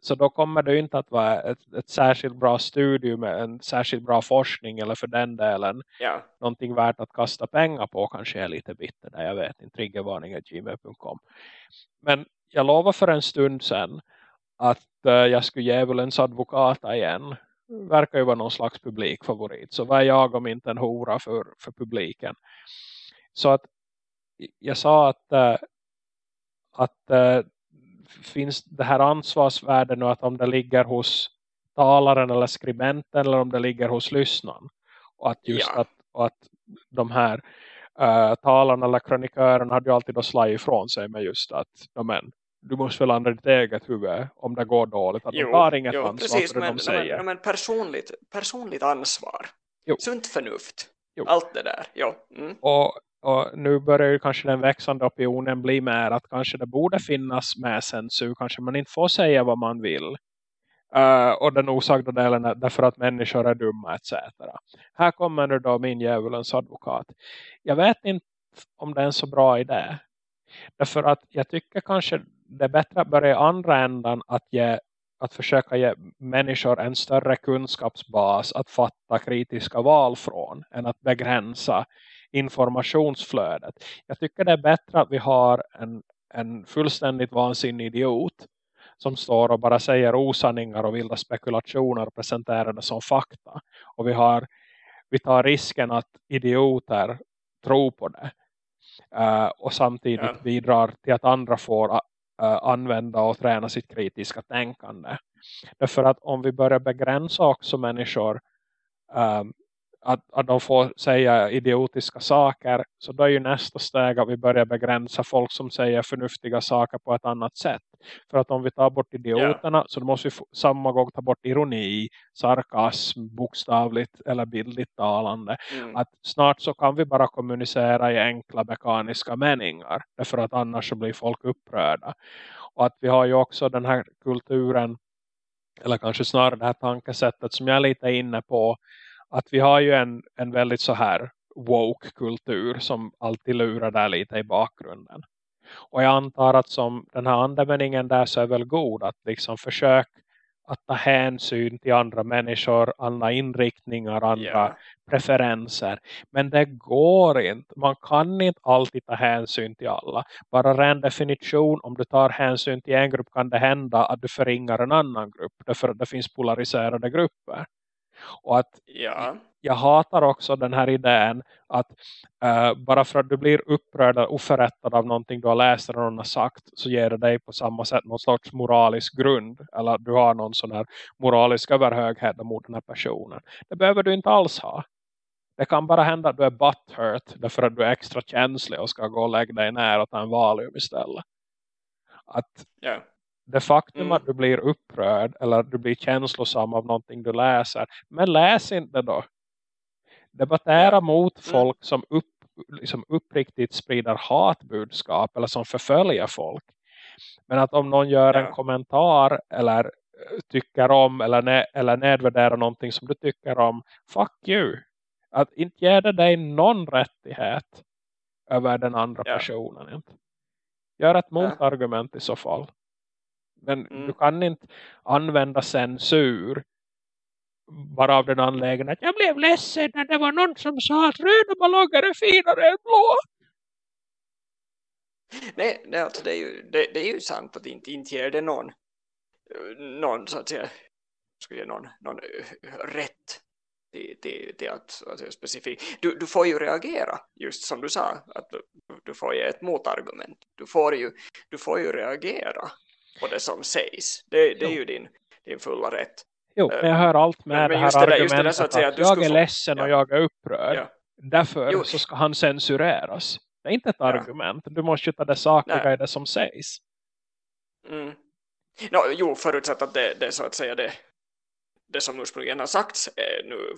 så då kommer det inte att vara ett, ett särskilt bra studium med en särskilt bra forskning eller för den delen ja. någonting värt att kasta pengar på kanske är lite bitter där jag vet inte, triggervarning.gmail.com men jag lovar för en stund sedan att uh, jag skulle djävulens advokata igen verkar ju vara någon slags publikfavorit så vad är jag om inte en hora för, för publiken så att jag sa att uh, att uh, finns det här ansvarsvärden och att om det ligger hos talaren eller skribenten eller om det ligger hos lyssnaren. Och att just ja. att, och att de här uh, talarna eller krönikörerna hade ju alltid då slagit ifrån sig med just att men, du måste väl andra ditt eget huvud om det går dåligt. Att jo, de tar inget jo, ansvar precis, för det men, de säger. Men, men personligt, personligt ansvar. Jo. Sunt förnuft. Jo. Allt det där. Jo. Mm. Och och nu börjar ju kanske den växande opinionen bli mer att kanske det borde finnas med censur. Kanske man inte får säga vad man vill. Uh, och den osagda delen är därför att människor är dumma etc. Här kommer nu då min djävulens advokat. Jag vet inte om det är en så bra idé. Därför att jag tycker kanske det är bättre att börja i andra ändan att, ge, att försöka ge människor en större kunskapsbas att fatta kritiska val från än att begränsa informationsflödet. Jag tycker det är bättre att vi har en, en fullständigt vansinnig idiot som står och bara säger osanningar och vilda spekulationer och presenterar det som fakta. Och vi, har, vi tar risken att idioter tror på det. Uh, och samtidigt ja. bidrar till att andra får Eh, använda och träna sitt kritiska tänkande. Därför att om vi börjar begränsa också människor um, att, att de får säga idiotiska saker så då är ju nästa steg att vi börjar begränsa folk som säger förnuftiga saker på ett annat sätt. För att om vi tar bort idioterna yeah. så måste vi samma gång ta bort ironi, sarkasm, bokstavligt eller bildligt talande. Mm. Att snart så kan vi bara kommunicera i enkla mekaniska meningar. Därför att annars så blir folk upprörda. Och att vi har ju också den här kulturen eller kanske snarare det här tankesättet som jag är lite inne på att vi har ju en, en väldigt så här woke-kultur som alltid lurar där lite i bakgrunden. Och jag antar att som den här andemeningen där så är väl god att liksom försök att ta hänsyn till andra människor, andra inriktningar, andra yeah. preferenser. Men det går inte. Man kan inte alltid ta hänsyn till alla. Bara ren definition, om du tar hänsyn till en grupp kan det hända att du förringar en annan grupp. Därför att det finns polariserade grupper. Och att ja. Jag hatar också den här idén att uh, bara för att du blir upprörd och oförrättad av någonting du har läst eller någon har sagt så ger det dig på samma sätt någon slags moralisk grund. Eller du har någon sån här moralisk överhöghet mot den här personen. Det behöver du inte alls ha. Det kan bara hända att du är butthurt därför att du är extra känslig och ska gå och lägga dig ner och ta en valium istället. Att yeah det faktum mm. att du blir upprörd eller att du blir känslosam av någonting du läser. Men läs inte då. Debattera mot mm. folk som upp, liksom uppriktigt sprider hatbudskap eller som förföljer folk. Men att om någon gör ja. en kommentar eller eh, tycker om eller, ne eller nedvärderar någonting som du tycker om. Fuck you. Att inte ge det dig någon rättighet över den andra ja. personen. Inte. Gör ett motargument i så fall. Men mm. du kan inte använda censur bara av den anledningen att jag blev ledsen när det var någon som sa att röda ballonger är finare än blå. Nej, nej alltså det, är ju, det, det, är ju sant att inte, inte ger det någon, någon så att säga, jag någon, någon rätt till, till, till att alltså, specifikt. Du, du får ju reagera, just som du sa, att du, du får ge ett motargument. Du får ju, du får ju reagera på det som sägs. Det, det är ju din, din fulla rätt. Jo, men jag hör allt med men, det här det, argumentet det, att, att, att jag är ledsen få... och jag är upprörd. Ja. Därför jo. så ska han censureras. Det är inte ett ja. argument. Du måste ju ta det sakliga Nej. i det som sägs. Mm. No, jo, förutsatt att det, det så att säga det, det som ursprungligen har sagts är, nu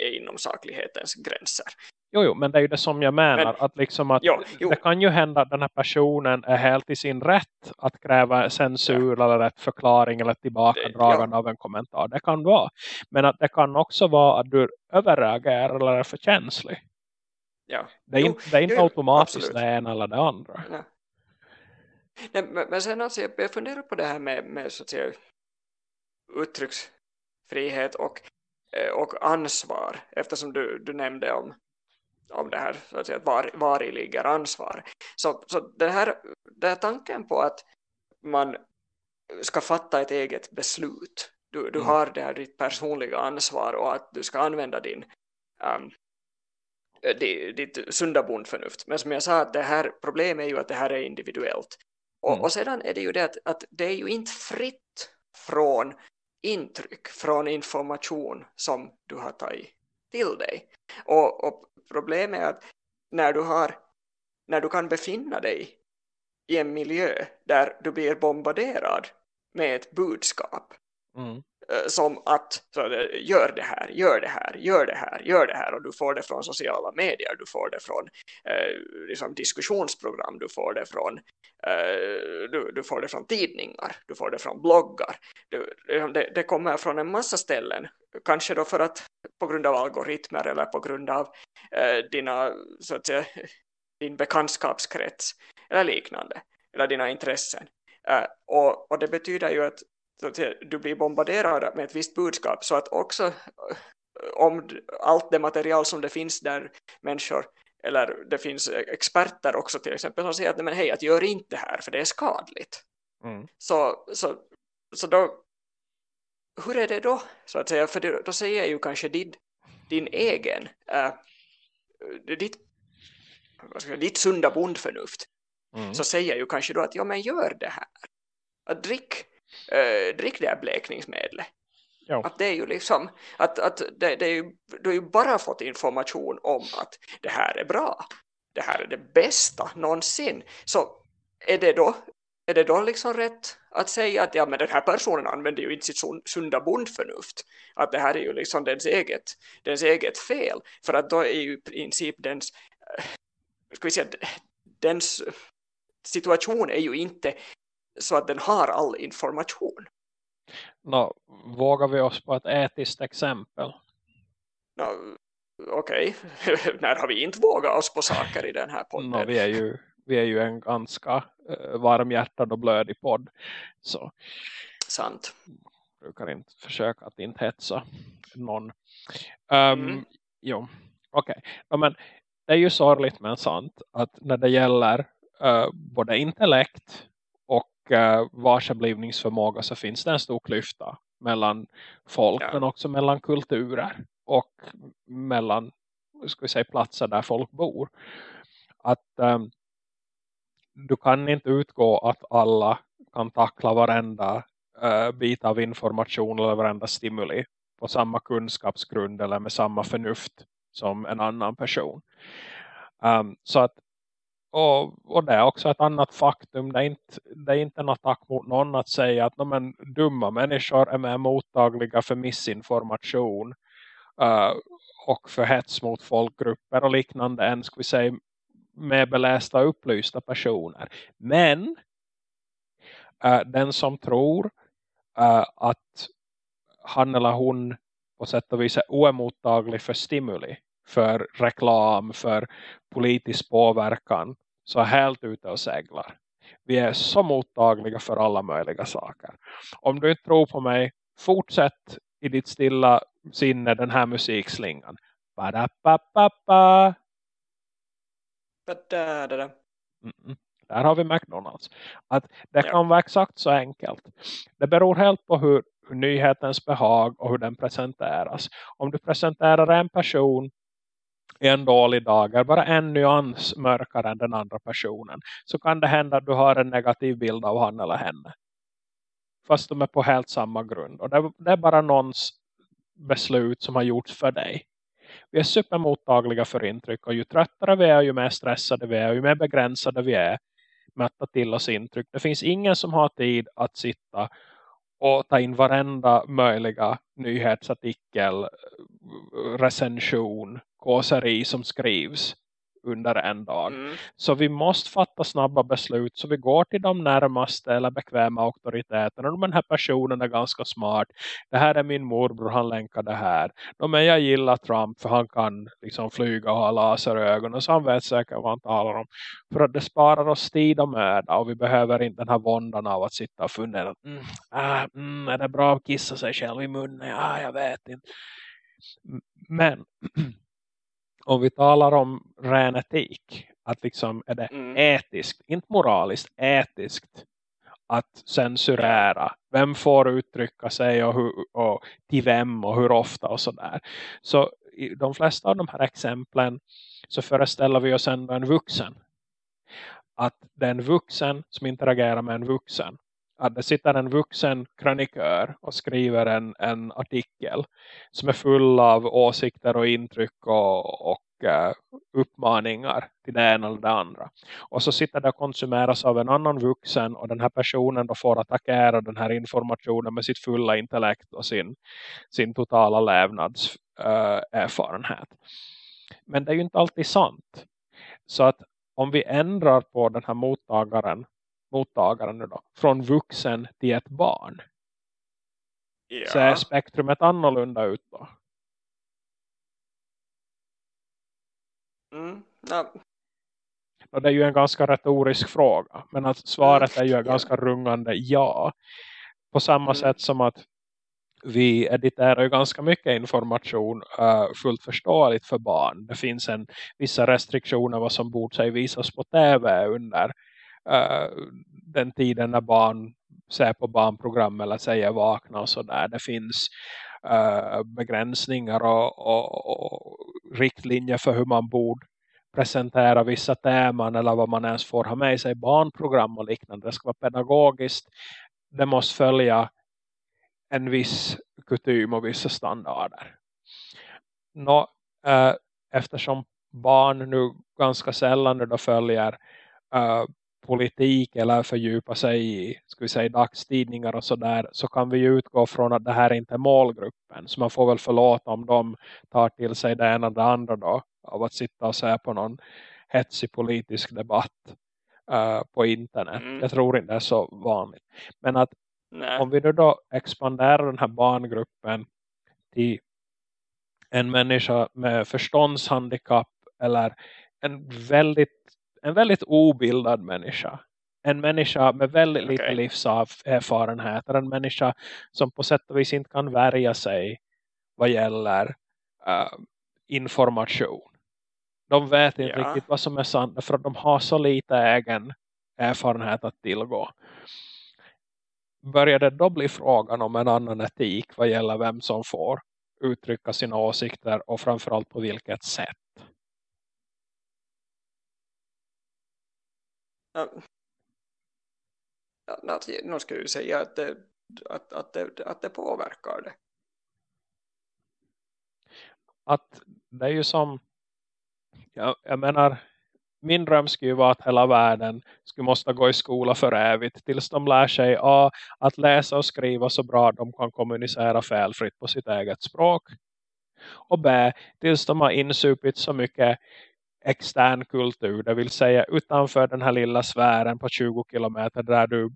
är inom saklighetens gränser. Jo, jo, men det är ju det som jag menar. Men, att liksom att jo, jo. Det kan ju hända att den här personen är helt i sin rätt att kräva censur ja. eller rätt förklaring eller tillbakadragande ja. av en kommentar. Det kan vara. Men att det kan också vara att du överreagerar eller är för känslig. Ja. Det är, jo, inte, det är inte automatiskt absolut. det ena eller det andra. Nej. Nej, men, men sen alltså, jag funderar på det här med, med så att säga, uttrycksfrihet och, eh, och ansvar eftersom du, du nämnde om, om det här så att säga, var, var i ligger ansvar så, så den, här, den här tanken på att man ska fatta ett eget beslut du, du mm. har det här ditt personliga ansvar och att du ska använda din um, ditt sunda bondförnuft. Men som jag sa, att det här problemet är ju att det här är individuellt. Och, mm. och sedan är det ju det att, att det är ju inte fritt från intryck, från information som du har tagit till dig. Och, och problemet är att när du, har, när du kan befinna dig i en miljö där du blir bombarderad med ett budskap mm. Eh, som att så, eh, gör det här, gör det här, gör det här, gör det här. Och du får det från sociala medier, du får det från eh, liksom diskussionsprogram, du får det från eh, du, du, får det från tidningar, du får det från bloggar. Du, liksom det, det, kommer från en massa ställen, kanske då för att på grund av algoritmer eller på grund av eh, dina så att säga, din bekantskapskrets eller liknande, eller dina intressen. Uh, och, och, det betyder ju att du blir bombarderad med ett visst budskap så att också eh, om allt det material som det finns där människor eller det finns experter också till exempel som säger att men hej, att gör inte det här för det är skadligt. Mm. Så, så, så då hur är det då? Så att säga, för då säger jag ju kanske din, din egen äh, ditt, säga, ditt sunda bondförnuft mm. så säger jag ju kanske då att ja men gör det här. Att drick äh, drick det här blekningsmedlet. Ja. Att det är ju liksom, att, att det, det är ju, du har ju bara fått information om att det här är bra. Det här är det bästa någonsin. Så är det då, är det då liksom rätt att säga att ja, men den här personen använder ju inte sitt sunda bondförnuft. Att det här är ju liksom dens eget, dens eget fel. För att då är ju i princip dens, äh, ska vi säga, dens situation är ju inte så att den har all information. No, vågar vi oss på ett etiskt exempel? No, Okej, okay. när har vi inte vågat oss på saker i den här podden? No, vi, är ju, vi är ju en ganska uh, varmhjärtad och blödig podd. Så. Sant. Kan inte försöka att inte hetsa någon. Um, mm. Jo, okej. Okay. Ja, men det är ju sorgligt men sant att när det gäller uh, både intellekt uh, varseblivningsförmåga så finns det en stor klyfta mellan folk ja. men också mellan kulturer och mellan ska vi säga, platser där folk bor. Att um, du kan inte utgå att alla kan tackla varenda uh, bit av information eller varenda stimuli på samma kunskapsgrund eller med samma förnuft som en annan person. Um, så att och, och det är också ett annat faktum. Det är inte, det är inte en attack mot någon att säga att men, dumma människor är mer mottagliga för missinformation uh, och för hets mot folkgrupper och liknande än ska vi säga med belästa och upplysta personer. Men uh, den som tror uh, att han eller hon på sätt och vis är oemottaglig för stimuli för reklam, för politisk påverkan så helt ute och seglar. Vi är så mottagliga för alla möjliga saker. Om du inte tror på mig, fortsätt i ditt stilla sinne den här musikslingan. Ba-da-ba-ba-ba. Mm Där har vi McDonalds. Att det ja. kan vara exakt så enkelt. Det beror helt på hur nyhetens behag och hur den presenteras. Om du presenterar en person en dålig dag är bara en nyans mörkare än den andra personen så kan det hända att du har en negativ bild av han eller henne. Fast de är på helt samma grund. Och det, det är bara någons beslut som har gjorts för dig. Vi är supermottagliga för intryck och ju tröttare vi är, ju mer stressade vi är, ju mer begränsade vi är med att ta till oss intryck. Det finns ingen som har tid att sitta och ta in varenda möjliga nyhetsartikel, recension, kåseri som skrivs under en dag. Mm. Så vi måste fatta snabba beslut. Så vi går till de närmaste eller bekväma auktoriteterna. Den här personen är ganska smart. Det här är min morbror, han länkar det här. Men jag gillar Trump för han kan liksom flyga och ha laserögon. Och så han vet säkert vad han talar om. För att det sparar oss tid och möda. Och vi behöver inte den här våndan av att sitta och fundera. Mm, ah, mm, är det bra att kissa sig själv i munnen? Ah, jag vet inte. Men om vi talar om ren etik, att liksom är det mm. etiskt, inte moraliskt, etiskt att censurera. Vem får uttrycka sig och, hur, och till vem och hur ofta och sådär. Så i de flesta av de här exemplen så föreställer vi oss ändå en vuxen. Att det är en vuxen som interagerar med en vuxen att det sitter en vuxen krönikör och skriver en, en artikel som är full av åsikter och intryck och, och uh, uppmaningar till det ena eller det andra. Och så sitter det och konsumeras av en annan vuxen och den här personen då får attackera den här informationen med sitt fulla intellekt och sin, sin totala levnadserfarenhet. Eh, uh. Men det är ju inte alltid sant. Så att om vi ändrar på den här mottagaren mottagaren nu då, från vuxen till ett barn. Ja. Så är spektrumet annorlunda ut då? Mm, ja. Och det är ju en ganska retorisk fråga. Men att svaret är ju en ganska rungande ja. På samma mm. sätt som att vi editerar ju ganska mycket information uh, fullt förståeligt för barn. Det finns en vissa restriktioner vad som borde sig visas på tv under uh, den tiden när barn ser på barnprogram eller säger vakna och sådär. Det finns uh, begränsningar och, och, och, riktlinjer för hur man borde presentera vissa teman eller vad man ens får ha med sig barnprogram och liknande. Det ska vara pedagogiskt. Det måste följa en viss kutym och vissa standarder. Nå, eh, eftersom barn nu ganska sällan då följer eh, politik eller fördjupa sig i ska vi säga, dagstidningar och sådär så kan vi ju utgå från att det här inte är målgruppen. Så man får väl förlåta om de tar till sig det ena och det andra då av att sitta och se på någon hetsig politisk debatt uh, på internet. Mm. Jag tror inte det är så vanligt. Men att Nej. om vi nu då expanderar den här barngruppen till en människa med förståndshandikapp eller en väldigt en väldigt obildad människa. En människa med väldigt lite okay. livserfarenhet. En människa som på sätt och vis inte kan värja sig vad gäller uh, information. De vet inte ja. riktigt vad som är sant för att de har så lite egen erfarenhet att tillgå. Börjar det då bli frågan om en annan etik vad gäller vem som får uttrycka sina åsikter och framförallt på vilket sätt? Ja, att, nu ska jag säga att det, att, att, det, att det påverkar det. Att det är ju som jag, jag menar min dröm skulle ju vara att hela världen skulle måste gå i skola för evigt tills de lär sig A, att läsa och skriva så bra att de kan kommunicera felfritt på sitt eget språk. Och B, tills de har insupit så mycket extern kultur. Det vill säga utanför den här lilla sfären på 20 kilometer där du,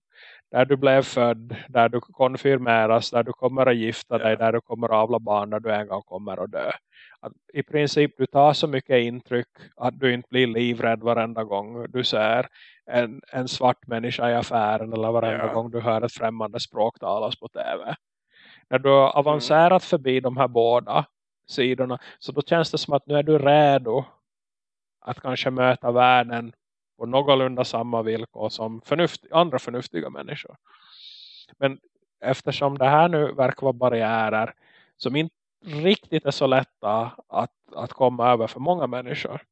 där du blev född, där du konfirmeras, där du kommer att gifta dig, där du kommer att avla barn, där du en gång kommer att dö. Att I princip du tar så mycket intryck att du inte blir livrädd varenda gång du ser en, en svart människa i affären eller varenda ja. gång du hör ett främmande språk talas på tv. När du har avancerat mm. förbi de här båda sidorna så då känns det som att nu är du redo att kanske möta världen på någorlunda samma villkor som förnuft, andra förnuftiga människor. Men eftersom det här nu verkar vara barriärer som inte riktigt är så lätta att, att komma över för många människor.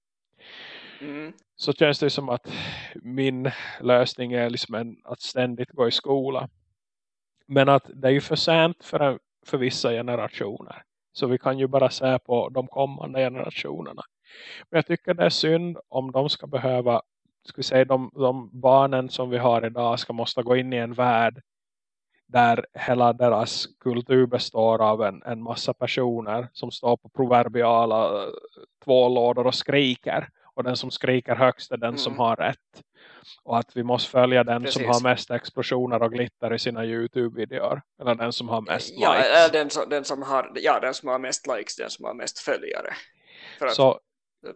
Mm. Så känns det som att min lösning är liksom en, att ständigt gå i skola. Men att det är ju för sent för, en, för vissa generationer. Så vi kan ju bara se på de kommande generationerna. Men jag tycker det är synd om de ska behöva, vi säga de, de barnen som vi har idag ska måste gå in i en värld där hela deras kultur består av en, en massa personer som står på proverbiala eh, två lådor och skriker. Och den som skriker högst är den mm. som har rätt. Och att vi måste följa den Precis. som har mest explosioner och glitter i sina Youtube-videor. Eller den som har mest ja, likes. Den som, den som har, ja, den som har mest likes, den som har mest följare. så,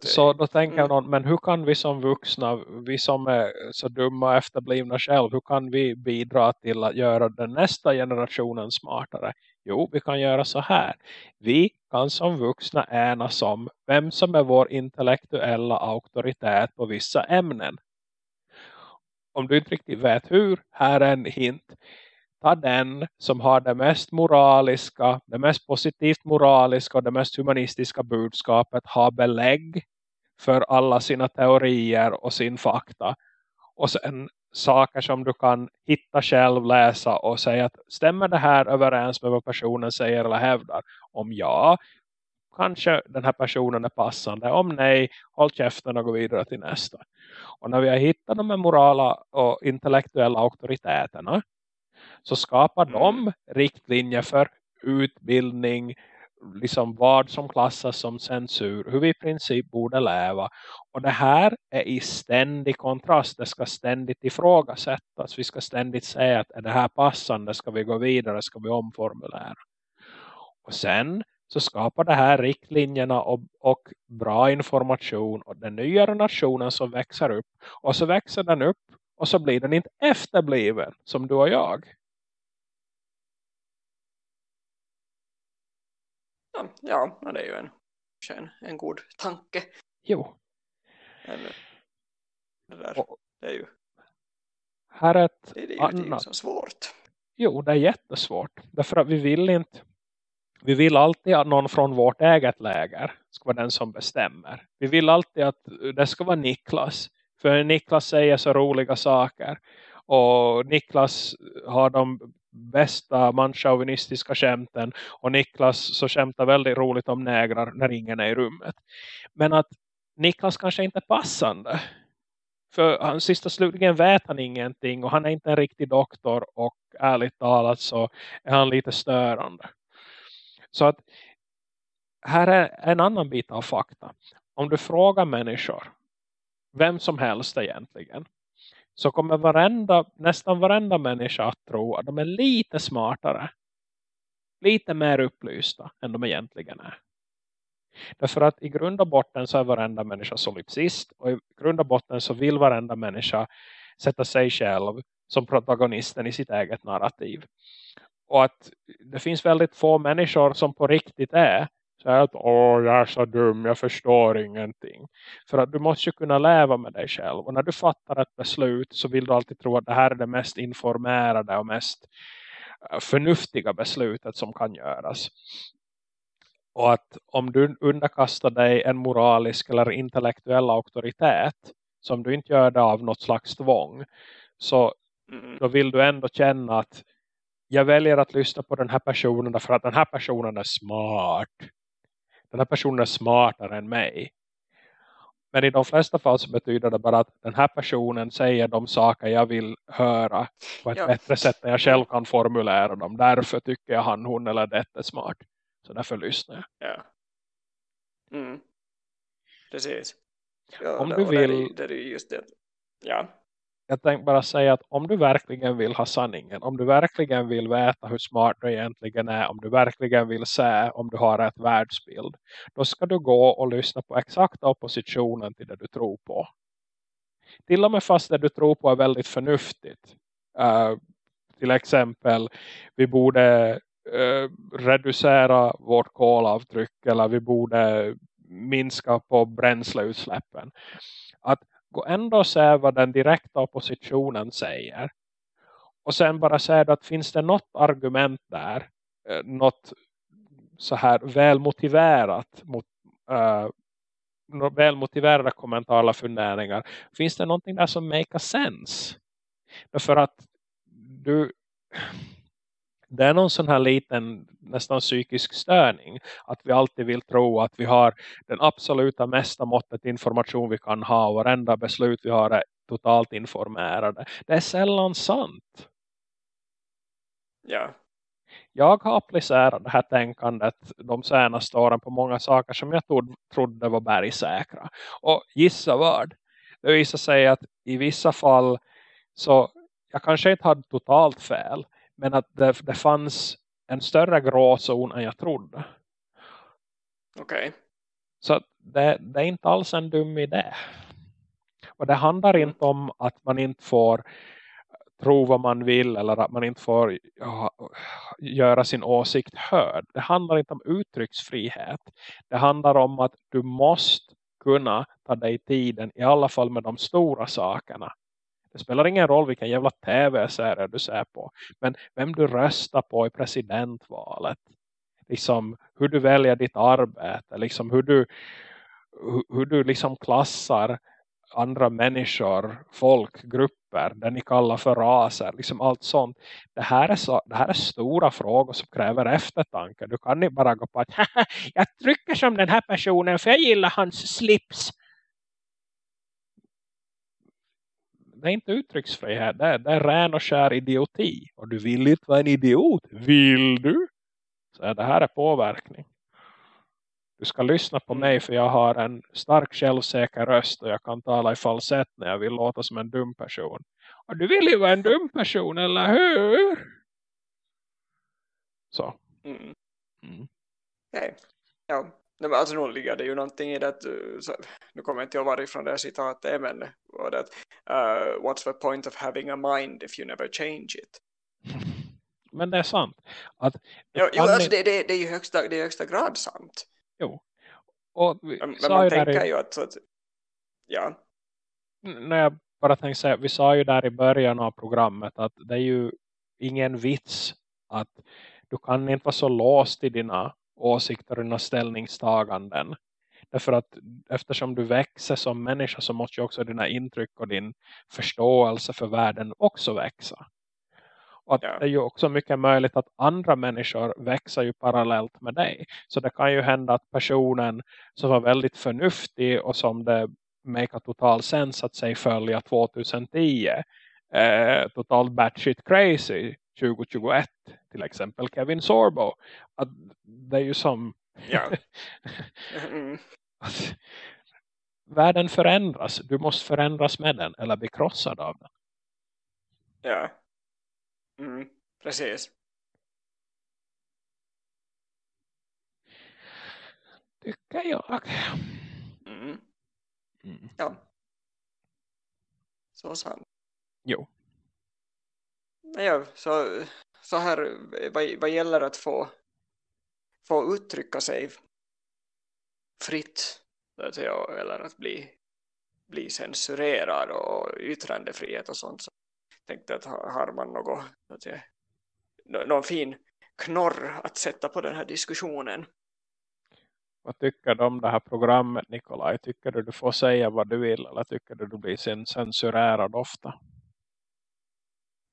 så då tänker mm. någon, men hur kan vi som vuxna, vi som är så dumma och efterblivna själv, hur kan vi bidra till att göra den nästa generationen smartare? Jo, vi kan göra så här. Vi kan som vuxna enas om vem som är vår intellektuella auktoritet på vissa ämnen. Om du inte riktigt vet hur, här är en hint. Ta den som har det mest moraliska, det mest positivt moraliska och det mest humanistiska budskapet. Ha belägg för alla sina teorier och sin fakta. Och sen saker som du kan hitta själv, läsa och säga att stämmer det här överens med vad personen säger eller hävdar? Om ja, kanske den här personen är passande. Om nej, håll käften och gå vidare till nästa. Och när vi har hittat de här morala och intellektuella auktoriteterna så skapar mm. de riktlinjer för utbildning, liksom vad som klassas som censur, hur vi i princip borde leva. Och det här är i ständig kontrast, det ska ständigt ifrågasättas. Vi ska ständigt säga att är det här passande, ska vi gå vidare, ska vi omformulera. Och sen så skapar det här riktlinjerna och, och bra information och den nya nationen som växer upp. Och så växer den upp och så blir den inte efterbliven som du och jag. Ja, det är ju en, en, en god tanke. Jo. Men, det, där, och, det är ju här är ett det, det är ju annat. så svårt. Jo, det är jättesvårt. Därför att vi vill inte vi vill alltid att någon från vårt eget läger ska vara den som bestämmer. Vi vill alltid att det ska vara Niklas. För Niklas säger så roliga saker. Och Niklas har de bästa manchauvinistiska skämten. Och Niklas så skämtar väldigt roligt om nägrar när ingen är i rummet. Men att Niklas kanske inte är passande. För han sista slutligen vet han ingenting. Och han är inte en riktig doktor. Och ärligt talat så är han lite störande. Så att här är en annan bit av fakta. Om du frågar människor, vem som helst egentligen, så kommer varenda, nästan varenda människa att tro att de är lite smartare. Lite mer upplysta än de egentligen är. Därför att i grund och botten så är varenda människa solipsist. Och i grund och botten så vill varenda människa sätta sig själv som protagonisten i sitt eget narrativ. Och att det finns väldigt få människor som på riktigt är så att åh jag är så dum, jag förstår ingenting. För att du måste ju kunna leva med dig själv. Och när du fattar ett beslut så vill du alltid tro att det här är det mest informerade och mest eh, förnuftiga beslutet som kan göras. Och att om du underkastar dig en moralisk eller intellektuell auktoritet som du inte gör det av något slags tvång så mm. då vill du ändå känna att jag väljer att lyssna på den här personen för att den här personen är smart. Den här personen är smartare än mig. Men i de flesta fall så betyder det bara att den här personen säger de saker jag vill höra på ett ja. bättre sätt än jag själv kan formulera dem. Därför tycker jag han, hon eller det är smart. Så därför lyssnar jag. Ja. Mm. Precis. Ja, Om du vill... Det, det är just det. Ja jag tänkte bara säga att om du verkligen vill ha sanningen, om du verkligen vill veta hur smart du egentligen är, om du verkligen vill se om du har rätt världsbild, då ska du gå och lyssna på exakta oppositionen till det du tror på. Till och med fast det du tror på är väldigt förnuftigt. Uh, till exempel, vi borde uh, reducera vårt kolavtryck eller vi borde minska på bränsleutsläppen. Att gå ändå och se vad den direkta oppositionen säger. Och sen bara säga att finns det något argument där, eh, något så här välmotiverat mot uh, välmotiverade kommentarer funderingar. Finns det någonting där som make sense? För att du det är någon sån här liten nästan psykisk störning att vi alltid vill tro att vi har den absoluta mesta måttet information vi kan ha och varenda beslut vi har är totalt informerade. Det är sällan sant. Ja. Jag har applicerat det här tänkandet de senaste åren på många saker som jag trodde, trodde var bergsäkra. Och gissa vad? Det visar sig att i vissa fall så jag kanske inte hade totalt fel men att det, det fanns en större gråzon än jag trodde. Okej. Okay. Så det, det, är inte alls en dum idé. Och det handlar mm. inte om att man inte får tro vad man vill eller att man inte får ja, göra sin åsikt hörd. Det handlar inte om uttrycksfrihet. Det handlar om att du måste kunna ta dig tiden i alla fall med de stora sakerna det spelar ingen roll vilken jävla tv-serie du ser på. Men vem du röstar på i presidentvalet. Liksom hur du väljer ditt arbete. Liksom hur du, hur, hur du liksom klassar andra människor, folk, grupper, det ni kallar för raser, liksom allt sånt. Det här är, så, det här är stora frågor som kräver eftertanke. Du kan inte bara gå på att jag trycker som den här personen för jag gillar hans slips. Det är inte uttrycksfrihet. Det är, det är ren och skär idioti. Och du vill inte vara en idiot. Vill du? Så det här är påverkning. Du ska lyssna på mig för jag har en stark självsäker röst och jag kan tala i falsett när jag vill låta som en dum person. Och du vill ju vara en dum person, eller hur? Så. Mm. Mm. Okay. Ja, Nej, men alltså nog ligger det ju någonting i det att, eh, nu kommer jag inte ihåg varifrån det citatet är men det? Att, uh, what's the point of having a mind if you never change it? Men det är sant. Att jo, jo alltså det, det, det, är ju högsta, det är högsta grad sant. Jo. Och vi, men, men man tänker i, ju att, att ja. När jag bara tänkte säga, vi sa ju där i början av programmet att det är ju ingen vits att du kan inte vara så låst i dina åsikter och dina ställningstaganden. Därför att eftersom du växer som människa så måste ju också dina intryck och din förståelse för världen också växa. Och ja. det är ju också mycket möjligt att andra människor växer ju parallellt med dig. Så det kan ju hända att personen som var väldigt förnuftig och som det make total sens att sig följa 2010 eh, totalt batshit crazy 2021 till exempel Kevin Sorbo att det är ju som ja. mm. världen förändras du måste förändras med den eller bli krossad av den ja mm. precis tycker jag mm. Mm. ja så sant jo ja, så, så här vad, vad gäller att få, få uttrycka sig fritt eller att bli, bli censurerad och yttrandefrihet och sånt så tänkte att har man något att jag, någon fin knorr att sätta på den här diskussionen. Vad tycker du om det här programmet Nikolaj? Tycker du du får säga vad du vill eller tycker du du blir censurerad ofta?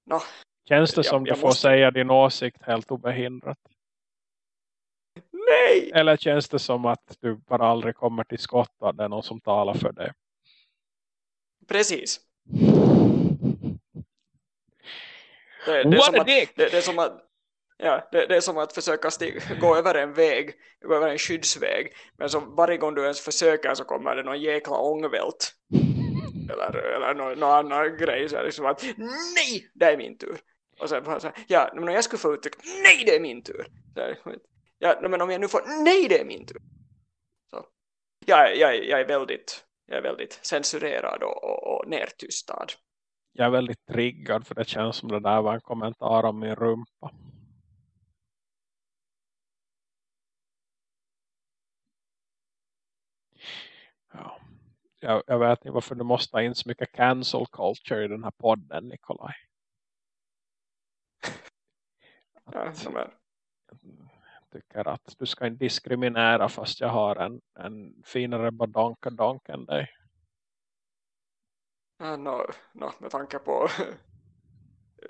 No, Känns det som jag, jag du får måste... säga din åsikt helt obehindrat? Nej! Eller känns det som att du bara aldrig kommer till skott och det är någon som talar för dig? Precis. Det, det, är, som att, det, det är som att Ja, det, det, är som att försöka stig, gå över en väg, gå över en skyddsväg. Men så varje gång du ens försöker så kommer det någon jäkla ångvält. Eller, eller någon, någon annan grej. Så är det liksom att, nej, det är min tur. Och sen bara så här, ja, men om jag skulle få uttrycka, nej det är min tur. Så, ja, men om jag nu får, nej det är min tur. Så, ja, jag, jag, är, väldigt, jag är väldigt censurerad och, och, och nertystad. Jag är väldigt triggad för det känns som det där var en kommentar om min rumpa. Jag, jag vet inte varför du måste ha in så mycket cancel culture i den här podden, Nikolaj. Ja, som är. tycker att du ska inte diskriminera fast jag har en, en finare badonkadonk än dig. Ja, no, no, med tanke på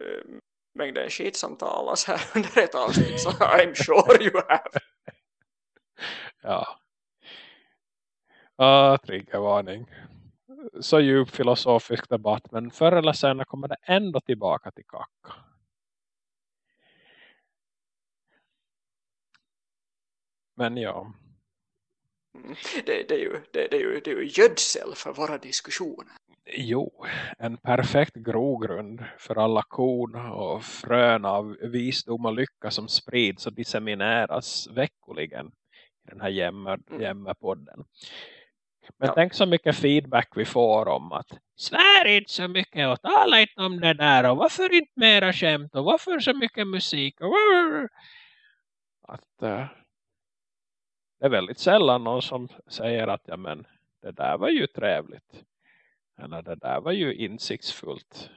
äh, mängden skit som talas här under ett avsnitt så I'm sure you have. ja. Ah, triggervarning. Så djup filosofisk debatt men förr eller senare kommer det ändå tillbaka till kacka. Men ja. Mm. Det, det, är ju, det, det, är ju, det är ju gödsel för våra diskussioner. Jo, en perfekt grogrund för alla korn och frön av visdom och lycka som sprids och dissemineras veckoligen i den här jämmerpodden. Mm. Men ja. tänk så mycket feedback vi får om att svär inte så mycket och tala inte om det där och varför inte mera skämt och varför så mycket musik och att uh, det är väldigt sällan någon som säger att ja men det där var ju trevligt. Eller det där var ju insiktsfullt.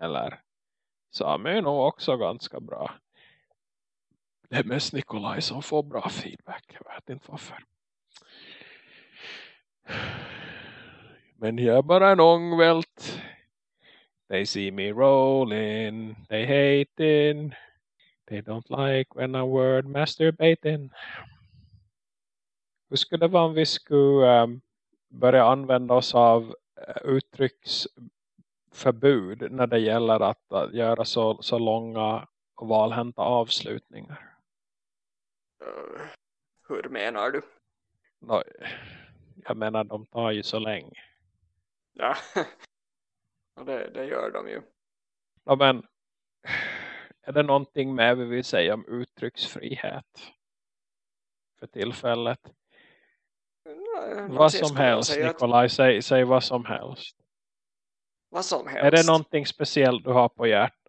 Eller Sami är nog också ganska bra. Det är mest Nikolaj som får bra feedback jag vet inte varför men jag är bara en ångvält they see me rolling they hating they don't like when I word masturbating hur skulle det vara om vi skulle um, börja använda oss av uh, uttrycksförbud när det gäller att uh, göra så, så långa och valhänta avslutningar? Uh, hur menar du? No, jag menar de tar ju så länge. Ja, det, det gör de ju. Ja, men är det någonting med vi vill säga om uttrycksfrihet för tillfället? Nej, vad som helst Nikolaj, att... säg, säg vad som helst. Vad som helst? Är det någonting speciellt du har på hjärtat?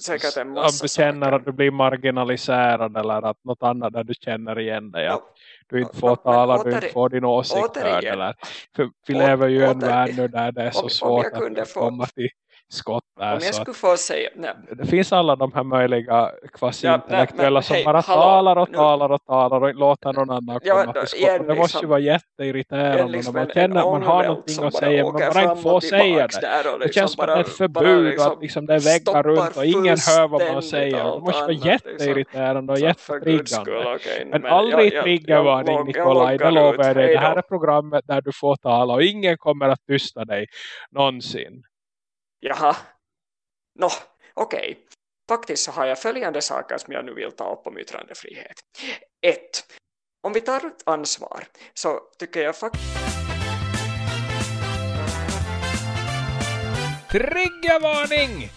Säkert en massa Om du känner saker. att du blir marginaliserad eller att något annat där du känner igen dig. Att du inte får no, tala, du inte får din åsikt hörd. Eller, för vi lever ju i en värld nu där det är så om, svårt om att få... komma till skott där. Om jag skulle få säga, nej. Det finns alla de här möjliga kvasi-intellektuella ja, som hej, bara hallå, talar och nu. talar och talar och låter någon annan ja, komma till skott. Det måste ju liksom- vara jätteirriterande liksom när man känner att man har någonting att säga men man bara inte får säga det. Liksom det känns som att det är ett förbud liksom att liksom det är väggar runt och ingen hör vad man säger. Det måste vara liksom. jätteirriterande och jättetriggande. Okay, men, aldrig triggervarning Nikolaj, det lovar jag dig. Det här är programmet där du får tala och ingen kommer att tysta dig någonsin. Jaha. Nå, okej. Okay. Faktiskt så har jag följande saker som jag nu vill ta upp om yttrandefrihet. Ett. Om vi tar ett ansvar så tycker jag faktiskt... Triggervarning!